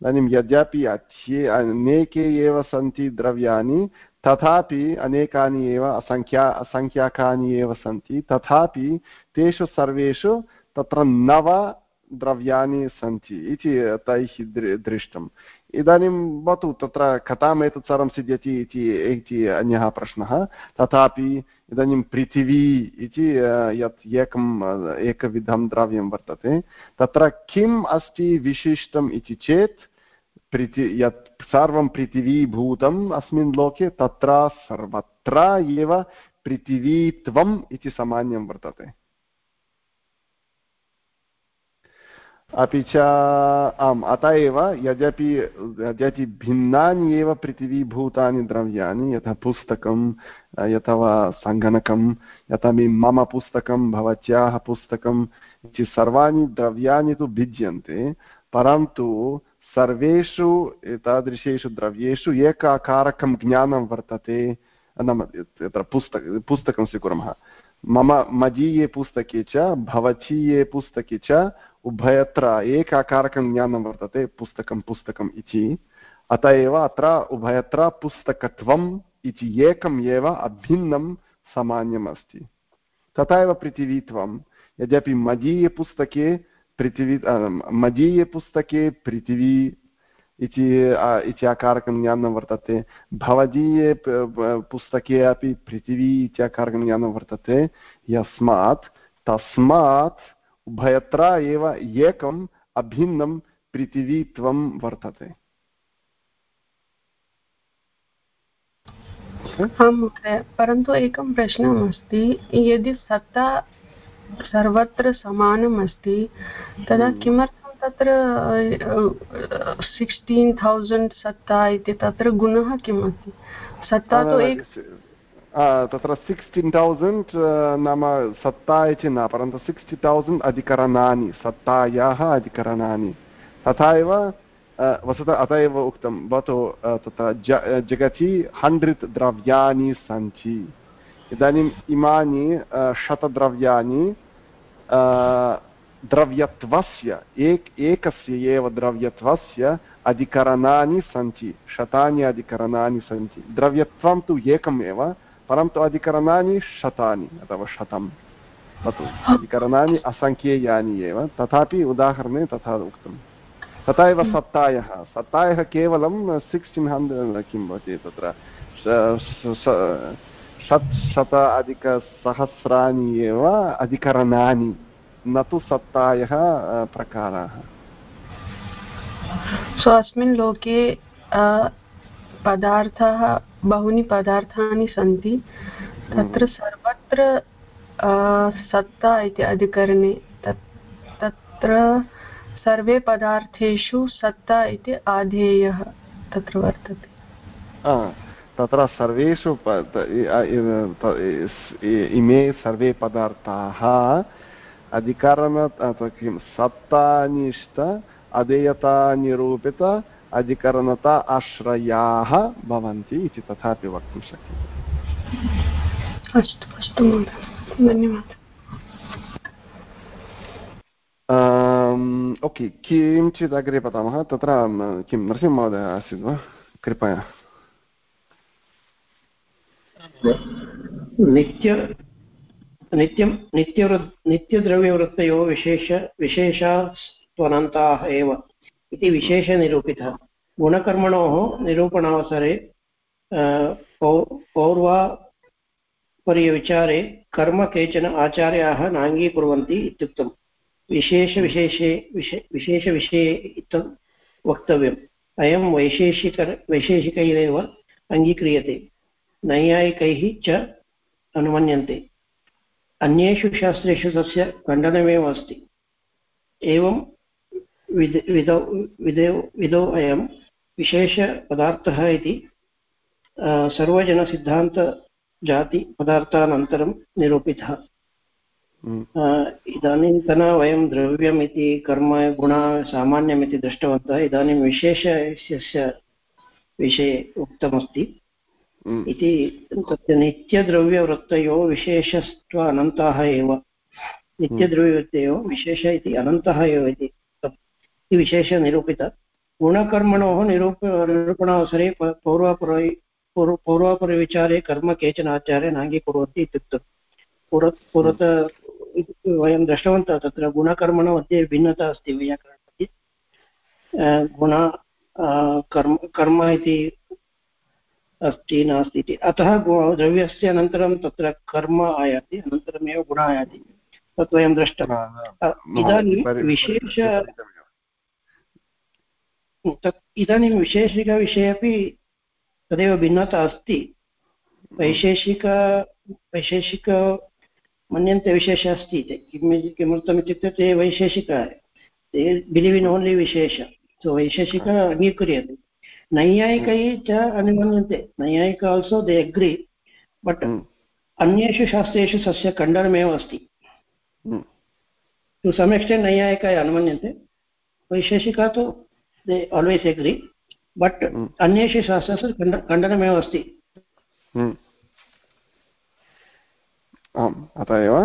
इदानीं यद्यपि अच्छे अनेके एव सन्ति द्रव्याणि तथापि अनेकानि एव असङ्ख्या असङ्ख्याकानि एव सन्ति तथापि तेषु सर्वेषु तत्र नव द्रव्याणि सन्ति इति तैः दृष्टम् इदानीं भवतु तत्र कथाम् एतत् सर्वं सिद्ध्यति इति इति अन्यः प्रश्नः तथापि इदानीं पृथिवी इति यत् एकम् एकविधं द्रव्यं वर्तते तत्र किम् अस्ति विशिष्टम् इति चेत् पृथि यत् सर्वं पृथिवीभूतम् अस्मिन् लोके तत्र सर्वत्र एव पृथिवीत्वम् इति सामान्यं वर्तते अपि च, आम्, अत एव यद्यपि यद्यपि भिन्नानि एव पृथिवीभूतानि द्रव्याणि, यथा पुस्तकं यथा सङ्गणकं यथा मम पुस्तकं, भवत्याः पुस्तकम् इति सर्वाणि द्रव्याणि तु भिद्यन्ते, परन्तु सर्वेषु, एतादृशेषु द्रव्येषु एकाकारकं ज्ञानं वर्तते, नाम तत्र पुस्तक पुस्तकं स्वीकुर्मः। मम मदीये पुस्तके च भवतीये पुस्तके च उभयत्र एकाकारकं ज्ञानं वर्तते, पुस्तकं पुस्तकम् इति। अत एव अत्र उभयत्र पुस्तकत्वम् इति एकम् एव अभिन्नं सामान्यम् अस्ति तथा एव पृथिवीत्वं यद्यपि मदीयपुस्तके पृथिवी मदीयपुस्तके पृथिवी इति इति आकारकं ज्ञानं वर्तते। भवदीये पुस्तके अपि पृथिवी इत्याकारकं ज्ञानं वर्तते। यस्मात्, तस्मात् उभयत्र एव एकम् अभिन्नं पृथिवीत्वं वर्तते। परन्तु एकं प्रश्नम् अस्ति यदि सत्ता सर्वत्र समानम् अस्ति तदा हम्म। किमर्थं तत्र सिक्स्टीन् थौसण्ड् सत्ता इति तत्र गुणः किम् अस्ति सत्ता तु एक तत्र सिक्स्टीन् तौसण्ड् नाम सत्ता इति न परन्तु सिक्स्टि तौसण्ड् अधिकरणानि, सत्तायाः अधिकरणानि। तथा एव वस्तुतः अत एव उक्तं, भवतु तत्र ज जगति हण्ड्रेड् द्रव्याणि सन्ति। इदानीम् इमानि शतद्रव्याणि द्रव्यत्वस्य, एक, एकस्य एव द्रव्यत्वस्य अधिकरणानि सन्ति, शतानि अधिकरणानि सन्ति। द्रव्यत्वं तु एकमेव परन्तु अधिकरणानि शतानि अथवा शतं तत् अधिकरणानि असङ्ख्येयानि एव तथापि उदाहरणे तथा उक्तं तथा एव सत्तायः सत्तायः केवलं सिक्स्टीन् हण्ड्रेड् किं भवति तत्र षट् शत अधिकसहस्राणि एव अधिकरणानि न तु सत्तायः प्रकाराः सो अस्मिन् लोके पदार्थाः बहूनि पदार्थानि सन्ति तत्र हम्म। सर्वत्र सत्ता इति अधिकरणे तत्र सर्वे पदार्थेषु सत्ता इति आधेयः तत्र वर्तते तत्र सर्वेषु इमे सर्वे पदार्थाः अधिकरण किं सत्तानिष्ठ अधेयता निरूपित अधिकरणता आश्रयाः भवन्ति इति तथापि वक्तुं शक्यते। अस्तु अस्तु धन्यवादः। ओके किञ्चित् अग्रे पठामः। तत्र किं नरसिंहमहोदय आसीत् वा? कृपया। नित्य नित्यं नित्यवृ नित्यद्रव्यवृत्तयो विशेष विशेषास्त्वनन्ताः एव। इति विशेषनिरूपितः गुणकर्मणोः निरूपणावसरे पौर्वापर्यविचारे कर्म केचन आचार्याः नाङ्गीकुर्वन्ति इत्युक्तम्। विशेषविशेषे विशे विशेषविषये इत्थं वक्तव्यम्। अयं वैशेषिक, वैशेषिकैरेव अङ्गीक्रियते। नैयायिकैः च अनुमन्यन्ते। अन्येषु शास्त्रेषु तस्य खण्डनमेव अस्ति। एवं विद विदौ विदौ विदौ अयं विशेषपदार्थः इति सर्वजनसिद्धान्तजातिपदार्थानन्तरं निरूपितः। हम्म। इदानीन्तन वयं द्रव्यम् इति कर्म गुण सामान्यम् इति दृष्टवन्तः। इदानीं विशेषस्य विषये उक्तमस्ति। हम्म। इति तस्य नित्यद्रव्यवृत्तयो विशेषस्त्व अनन्ताः एव नित्यद्रव्यवृत्तयो विशेष इति अनन्तः एव इति। विशेषनिरूपित गुणकर्मणोः निरूप निरूपणावसरे पौर्वापुरै पौर्वापुरविचारे कर्म केचन आचार्य नाङ्गीकुर्वन्ति इत्युक्तं पुर पुरत वयं दृष्टवन्तः तत्र गुणकर्मणमध्ये भिन्नता अस्ति वैयाकरणमध्ये गुण कर्म कर्म इति अस्ति नास्ति इति अतः द्रव्यस्य अनन्तरं तत्र कर्म आयाति अनन्तरमेव गुण आयाति तत् वयं दृष्टम् इदानीं विशेष तत् इदानीं विशेषिकविषये अपि तदेव भिन्नता अस्ति। वैशेषिक वैशेषिक मन्यन्ते विशेषः अस्ति इति। किं किमर्थम् इत्युक्ते ते वैशेषिकाः। ते बिलिव् इन् ओन्लि विशेष। सो वैशेषिक अङ्गीक्रियते। नैयायिकैः च अनुमन्यन्ते। नैयायिक आल्सो दे अग्रि बट् अन्येषु शास्त्रेषु सस्य खण्डनमेव अस्ति। टु सम् एक्स्टेण्ट् नैयायिकाय अनुमन्यन्ते। वैशेषिका तु दे आल्वेस् एग्रि बट् अन्येषु शास्त्रेषु खण्डनमेव अस्ति आम् अतः एव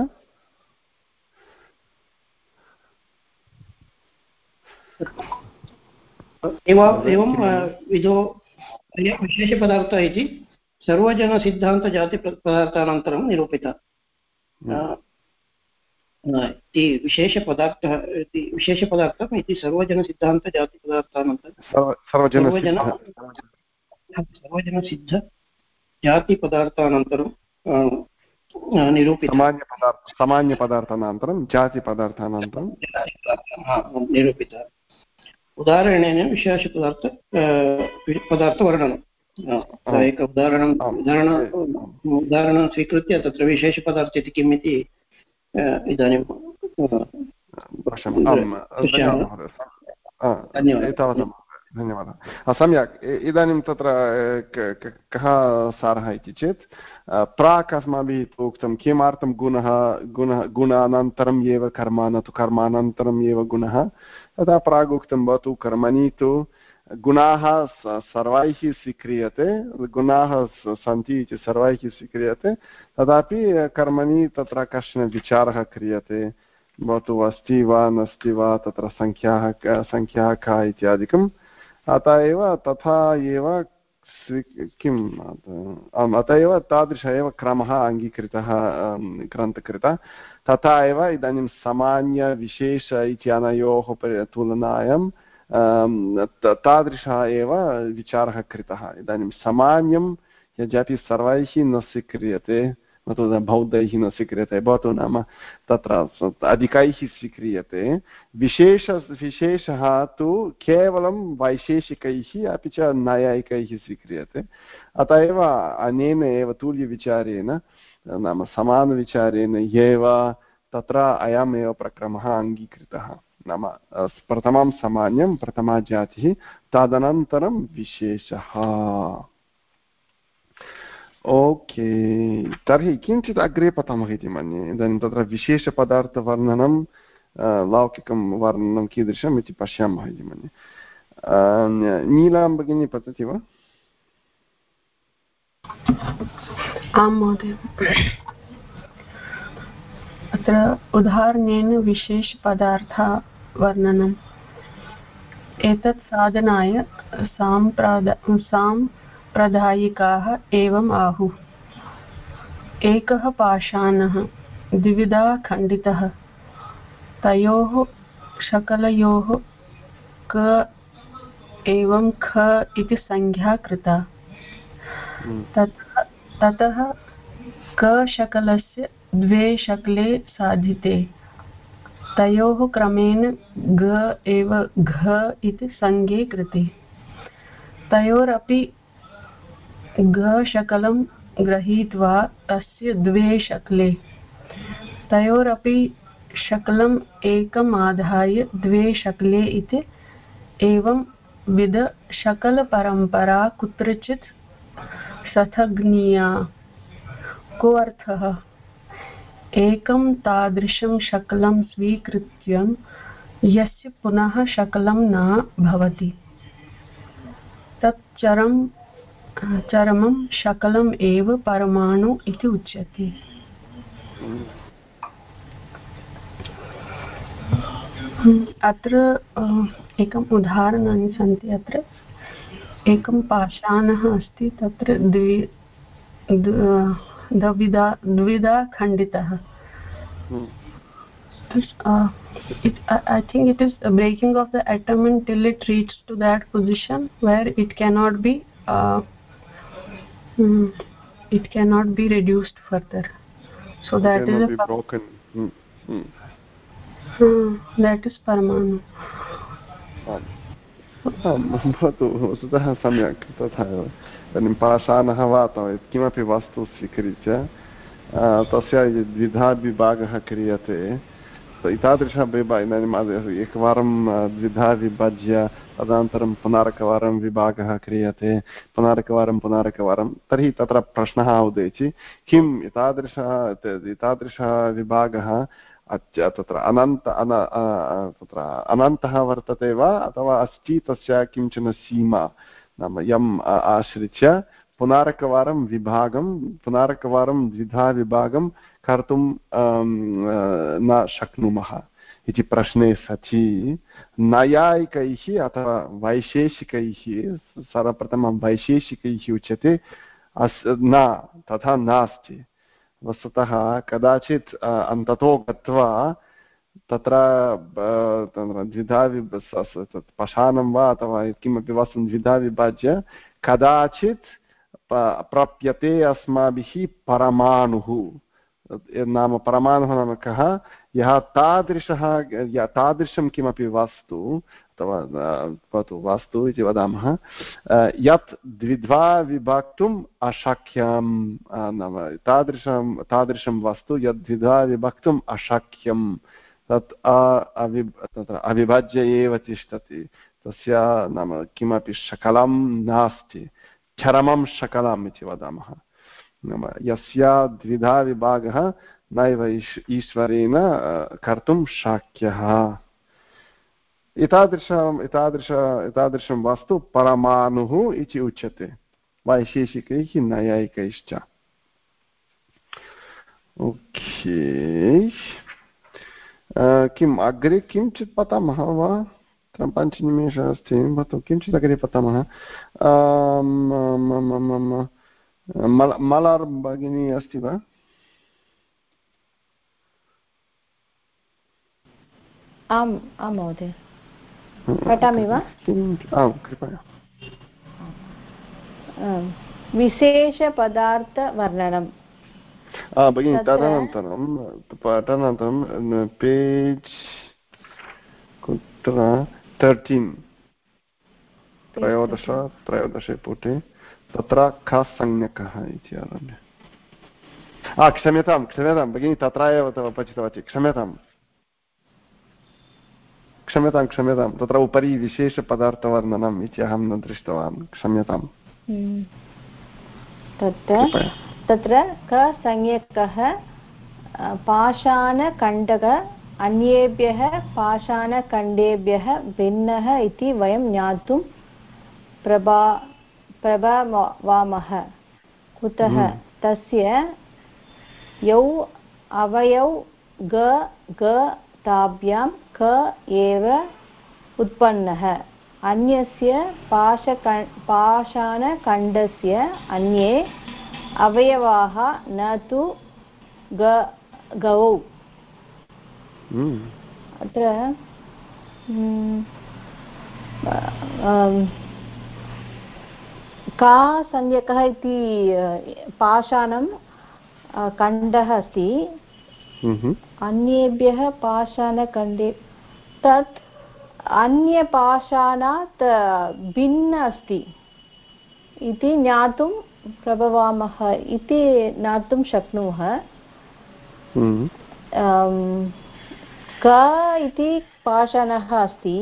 एव एवं विधो विशेषपदार्थः इति सर्वजनसिद्धान्तजातिपदार्थानन्तरं निरूपितः। इति विशेषपदार्थः इति विशेषपदार्थम् इति सर्वजनसिद्धान्तजातिपदार्थानन्तरं। सर्वजन सर्वजनसिद्धजातिपदार्थानन्तरं निरूपितं। सामान्यपदार्थानन्तरं जातिपदार्थानन्तरं। निरूपितः। उदाहरणेन विशेषपदार्थ पदार्थवर्णनम् एक उदाहरणम् उदाहरण उदाहरणं स्वीकृत्य तत्र विशेषपदार्थ इति किम् इति इदानीं धन्यवादः धन्यवादः सम्यक् इदानीं तत्र कः सारः इति चेत् प्राक् अस्माभिः उक्तं किमर्थं गुणः गुणः गुणानन्तरम् एव कर्म न तु कर्मानन्तरम् एव गुणः तथा प्राग् उक्तं भवतु कर्मणि तु गुणाः सर्वैः स्वीक्रियते, गुणाः सन्ति इति सर्वैः स्वीक्रियते तथापि कर्मणि तत्र कश्चन विचारः क्रियते, भवतु अस्ति वा नास्ति वा, तत्र सङ्ख्याः सङ्ख्या का इत्यादिकम् अतः एव तथा एव किम् अत एव तादृश एव क्रमः अङ्गीकृतः ग्रन्थकृतः। तथा एव इदानीं सामान्यविशेष इति तुलनायां तादृशः एव विचारः कृतः। इदानीं सामान्यं यद्यपि सर्वैः न स्वीक्रियते तु बौद्धैः न स्वीक्रियते, भवतु नाम तत्र अधिकैः स्वीक्रियते। विशेष, विशेषः तु केवलं वैशेषिकैः अपि च नैयायिकैः स्वीक्रियते। अत एव अनेन एव तुल्यविचारेण, नाम समानविचारेण एव तत्र अयमेव प्रक्रमः अङ्गीकृतः। नाम प्रथमं सामान्यं, प्रथमा जातिः, तदनन्तरं विशेषः। ओके, तर्हि किञ्चित् अग्रे पठामः इति मन्ये। इदानीं तत्र विशेषपदार्थवर्णनं लौकिकं वर्णनं कीदृशम् इति पश्यामः इति मन्ये। नीलां भगिनी पतति वा? आं महोदय। अत्र उदाहरणेन विशेषपदार्थवर्णनम् एतत् साधनाय साम्प्राद साम्प्रदायिकाः एवम् आहुः। एकः पाषाणः द्विविधा खण्डितः। तयोः शकलयोः क एवं ख इति संज्ञा कृता। ततः कशकलस्य द्वे शकले साधिते। तयोः क्रमेण घ एव घ इति सङ्गे कृते तयोरपि घशकलं गृहीत्वा तस्य द्वे शकले। तयोरपि शकलम् एकम् आधाय द्वे शकले इति एवं विध शकलपरम्परा कुत्रचित् सथग्नीया। को अर्थः? एकं तादृशं शकलं स्वीकृत्य, यस्य पुनः शकलं न भवति। तत् चरं चरमं शकलम् एव परमाणु इति उच्यते। अत्र एकम् उदाहरणानि सन्ति अत्र। एकं पाषाणः अस्ति, तत्र द्वि द्विधा द्विधा खण्डितः। I think it is breaking of the atom it reach to that position where it where it cannot be it cannot be reduced further so that is that is परमाणु भवतु, वस्तुतः सम्यक् तथा एव। इदानीं पाषाणः वा अथवा किमपि वस्तु स्वीकृत्य तस्य द्विधा विभागः क्रियते। एतादृशः विभा, इदानीम् एकवारं द्विधा विभज्य तदनन्तरं पुनरेकवारं विभागः क्रियते। पुनरेकवारं पुनरेकवारं, तर्हि तत्र प्रश्नः उदेति, किम् एतादृशः एतादृशः विभागः तत्र अनन्त, अन तत्र अनन्तः वर्तते वा? अथवा अस्ति तस्य किंचन सीमा? नाम यम् आश्रित्य पुनरेकवारं विभागं, पुनरेकवारं द्विधा विभागं कर्तुं न शक्नुमः इति प्रश्ने सति। नैयायिकैः अथवा वैशेषिकैः, सर्वप्रथमं वैशेषिकैः उच्यते, अस्, न, तथा नास्ति। वस्तुतः कदाचित् अन्ततो गत्वा तत्र द्विधा पशानं वा अथवा किमपि वस्तुं द्विधा विभाज्य कदाचित् प्राप्यते अस्माभिः परमाणुः। नाम परमाणुः नाम कः? यः तादृशः तादृशं किमपि वस्तु भवतु वास्तु इति वदामः यत् द्विध्वा विभक्तुम् अशक्यं नाम तादृशं तादृशं वस्तु यद् द्विधा विभक्तुम् अशक्यं तत् अवि तत्र अविभज्य एव तिष्ठति तस्य नाम किमपि शकलं नास्ति चरमं शकलम् इति वदामः नाम यस्य द्विधा विभागः नैव ईश्वरेण कर्तुं शक्यः एतादृशम् एतादृश, एतादृशं वस्तु परमाणुः इति उच्यते। वैशेषिकैः नैयायिकैश्च। ओके। किम्, अग्रे किञ्चित् पतामः वा? पञ्चनिमेषः अस्ति भवतु किञ्चित् अग्रे पतामः। मलार् भगिनी अस्ति वा? आम् आं महोदय। पठामि वा? आं कृपया। विशेषपदार्थवर्णनं। भगिनि तदनन्तरं पेज् कुत्र? तर्टीन्। त्रयोदश त्रयोदशे पुटे। तत्र कः संज्ञकः इति आरभ्य। क्षम्यतां क्षम्यतां भगिनि तत्र एव पठितवती क्षम्यताम् क्षम्यतां क्षम्यतां। तत्र उपरि विशेषपदार्थवर्णनम् इति अहं न दृष्टवान्। क्षम्यताम्। हम्म। तत्र तत्र क संज्ञकः पाषाणखण्डक अन्येभ्यः पाषाणखण्डेभ्यः भिन्नः इति वयं ज्ञातुं प्रभा प्रभवामः कुतः? हम्म। तस्य यौ अवयौ ग ग ताभ्यां क एव उत्पन्नः अन्यस्य पाशक पाषाणखण्डस्य अन्ये अवयवाः न तु ग गवौ हम्म। अत्र हम्म, का संज्ञकः इति अ, पाषाणं खण्डः अस्ति हम्म। अन्येभ्यः पाषाणखण्डे तत् अन्यपाषाणात् भिन्न अस्ति इति ज्ञातुं प्रभवामः इति ज्ञातुं शक्नुमः हम्म। अम्, क इति पाषाणः अस्ति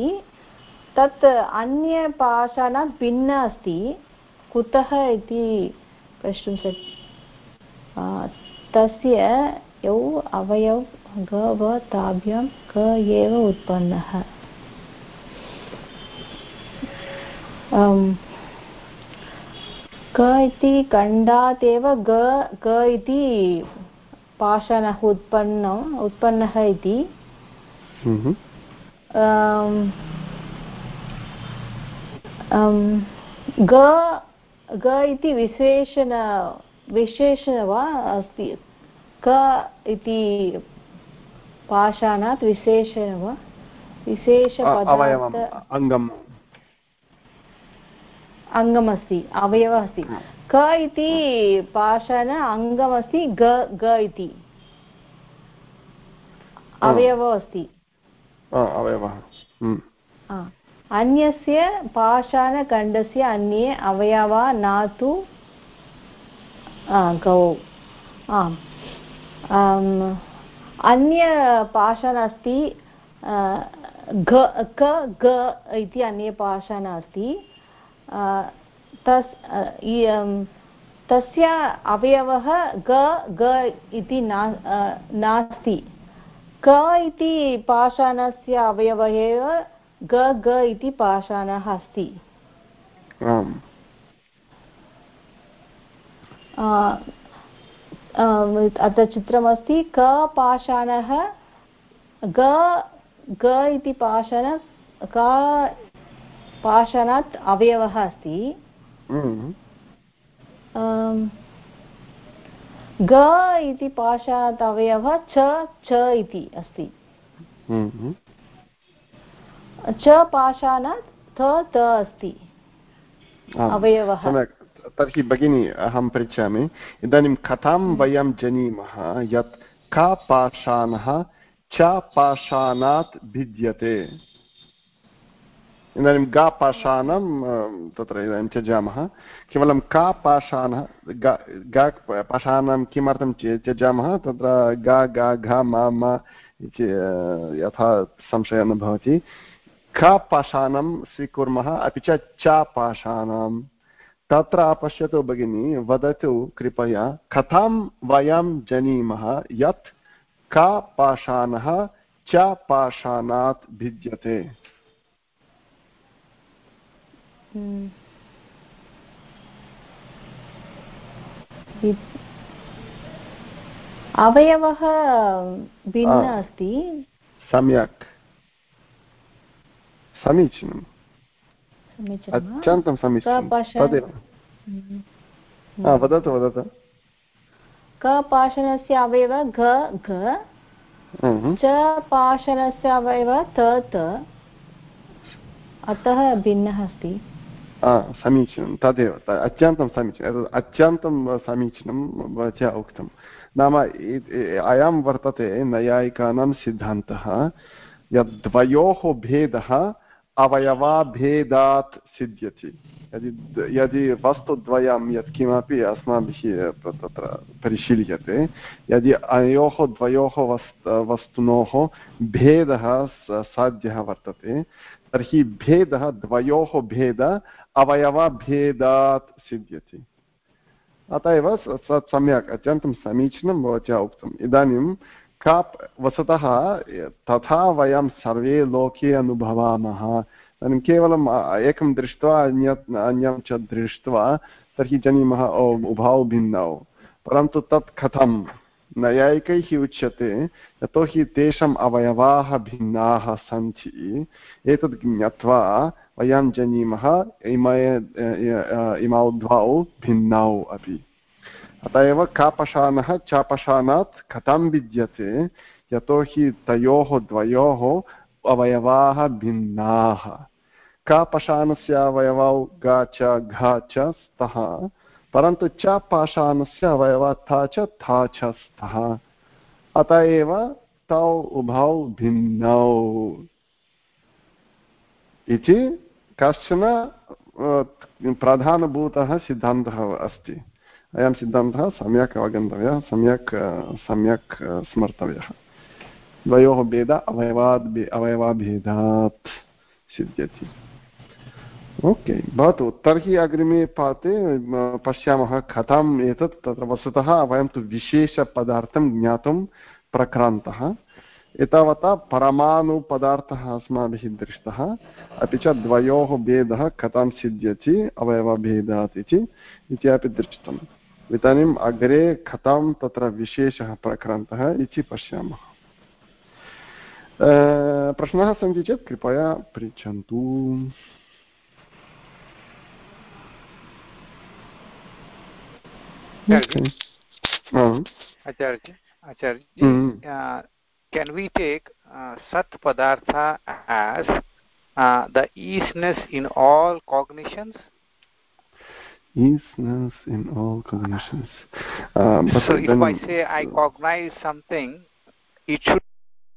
तत् अन्यपाषाणात् भिन्न अस्ति कुतः इति प्रष्टुं शक् तस्य यौ अवयव ग व ताभ्यां क एव उत्पन्नः। क इति खण्डात् एव ग इति पाषाणः उत्पन्नम् उत्पन्नः इति। हम्म। ग ग इति विशेषण विशेषण वा अस्ति? क इति पाषाणात् विशेषण वा विशेषपदार्थ अङ्गम् अङ्गमस्ति अवयवः अस्ति क इति पाषाण अङ्गमस्ति ग ग इति. अवयवः अस्ति अवयवः। आ, अन्यस्य पाषाणखण्डस्य अन्ये अवयवा न तु गौ आम्, अन्यपाषाण अस्ति घ क ग इति अन्यपाषाण अस्ति। तस् तस्य अवयवः ग ग इति ना नास्ति। क इति पाषाणस्य अवयवः एव ग ग इति पाषाणः अस्ति। अत्र चित्रमस्ति क पाषाणः ग ग इति पाषाण क पाषाणात् अवयवः अस्ति। आम्, ग इति पाषाणात् अवयवः च च इति अस्ति। हम्म। च पाषाणात् थ त अस्ति। अवयवः। सम्यक्। तर्हि भगिनी, अहं पृच्छामि, इदानीं कथां वयं जानीमः? यत् का पाषाणः च पाषाणात् भिद्यते? इदानीं गा पाषाणं तत्र इदानीं त्यजामः। केवलं का पाषाणः, गा गा पाषाणं किमर्थं त्यजामः? तत्र गा गा, घ, मा इति यथा संशयः न भवति। ख पाषाणं स्वीकुर्मः? अपि च च पाषाणं तत्र पश्यतु भगिनी वदतु कृपया कथां वयं जानीमः यत् क पाषाणः च पाषाणात् भिद्यते। अवयवः भिन्न अस्ति सम्यक् समीचीनं समीचीनं वा? अत्यन्तं समीचीनं। हम्म। वदतु वदतु। कपाषणस्य अवयव घ घ। हम्म। च पाषणस्य अवयव त त। अतः भिन्नः अस्ति। समीचीनं। तदेव। अत्यन्तं समीचीनं। अत्यन्तं समीचीनं भवत्या उक्तं। नाम अयं वर्तते नैयायिकानां सिद्धान्तः। यद् द्वयोः भेदः अवयवाभेदात् सिद्ध्यति। यदि यदि वस्तुद्वयं यत्किमपि अस्माभिः तत्र परिशील्यते, यदि अयोः द्वयोः वस् वस्तुनोः भेदः साध्यः वर्तते, तर्हि भेदः, द्वयोः भेद अवयवभेदात् सिद्ध्यति। अत एव सम्यक्, अत्यन्तं समीचीनं भवत्या उक्तम्। इदानीं का वस्तुतः तथा वयं सर्वे लोके अनुभवामः। इदानीं केवलम् एकं दृष्ट्वा अन्यत्, अन्यं च दृष्ट्वा तर्हि जानीमः, ओ उभौ भिन्नौ। परन्तु तत् कथं? नैयायिकैः उच्यते, यतोहि तेषाम् अवयवाः भिन्नाः सन्ति। एतद् ज्ञात्वा वयं जानीमः इमे द्वौ भिन्नौ अपि। अत एव कापशानः चापशानात् कथं विद्यते? यतोहि तयोः द्वयोः अवयवाः भिन्नाः। कापशानस्य अवयवौ ग च घ च स्तः, परन्तु च पाषाणस्य अवयवः था च था च स्तः। अत एव तौ उभौ भिन्नौ। इति कश्चन प्रधानभूतः सिद्धान्तः अस्ति। अयं सिद्धान्तः सम्यक् अवगन्तव्यः, सम्यक् सम्यक् स्मर्तव्यः। द्वयोः भेद अवयवाद् अवयवाभेदात् सिद्ध्यति। ओके, भवतु, तर्हि अग्रिमे पाते पश्यामः कथम् एतत्, तत्र वस्तुतः वयं तु विशेषपदार्थं ज्ञातुं प्रक्रान्तः। एतावता परमाणुपदार्थः अस्माभिः दृष्टः। अपि च द्वयोः भेदः कथं सिद्ध्यति, अवयवभेदात् इति इत्यपि दृष्टम्। इदानीम् अग्रे कथां तत्र विशेषः प्रक्रान्तः इति पश्यामः। प्रश्नाः सन्ति चेत् कृपया पृच्छन्तु। आचार्य? आचार्य केन् वि टेक् सत् पदार्थ as the easiness in all cognitions easiness in all cognitions. Um, so if I say I cognize something, it should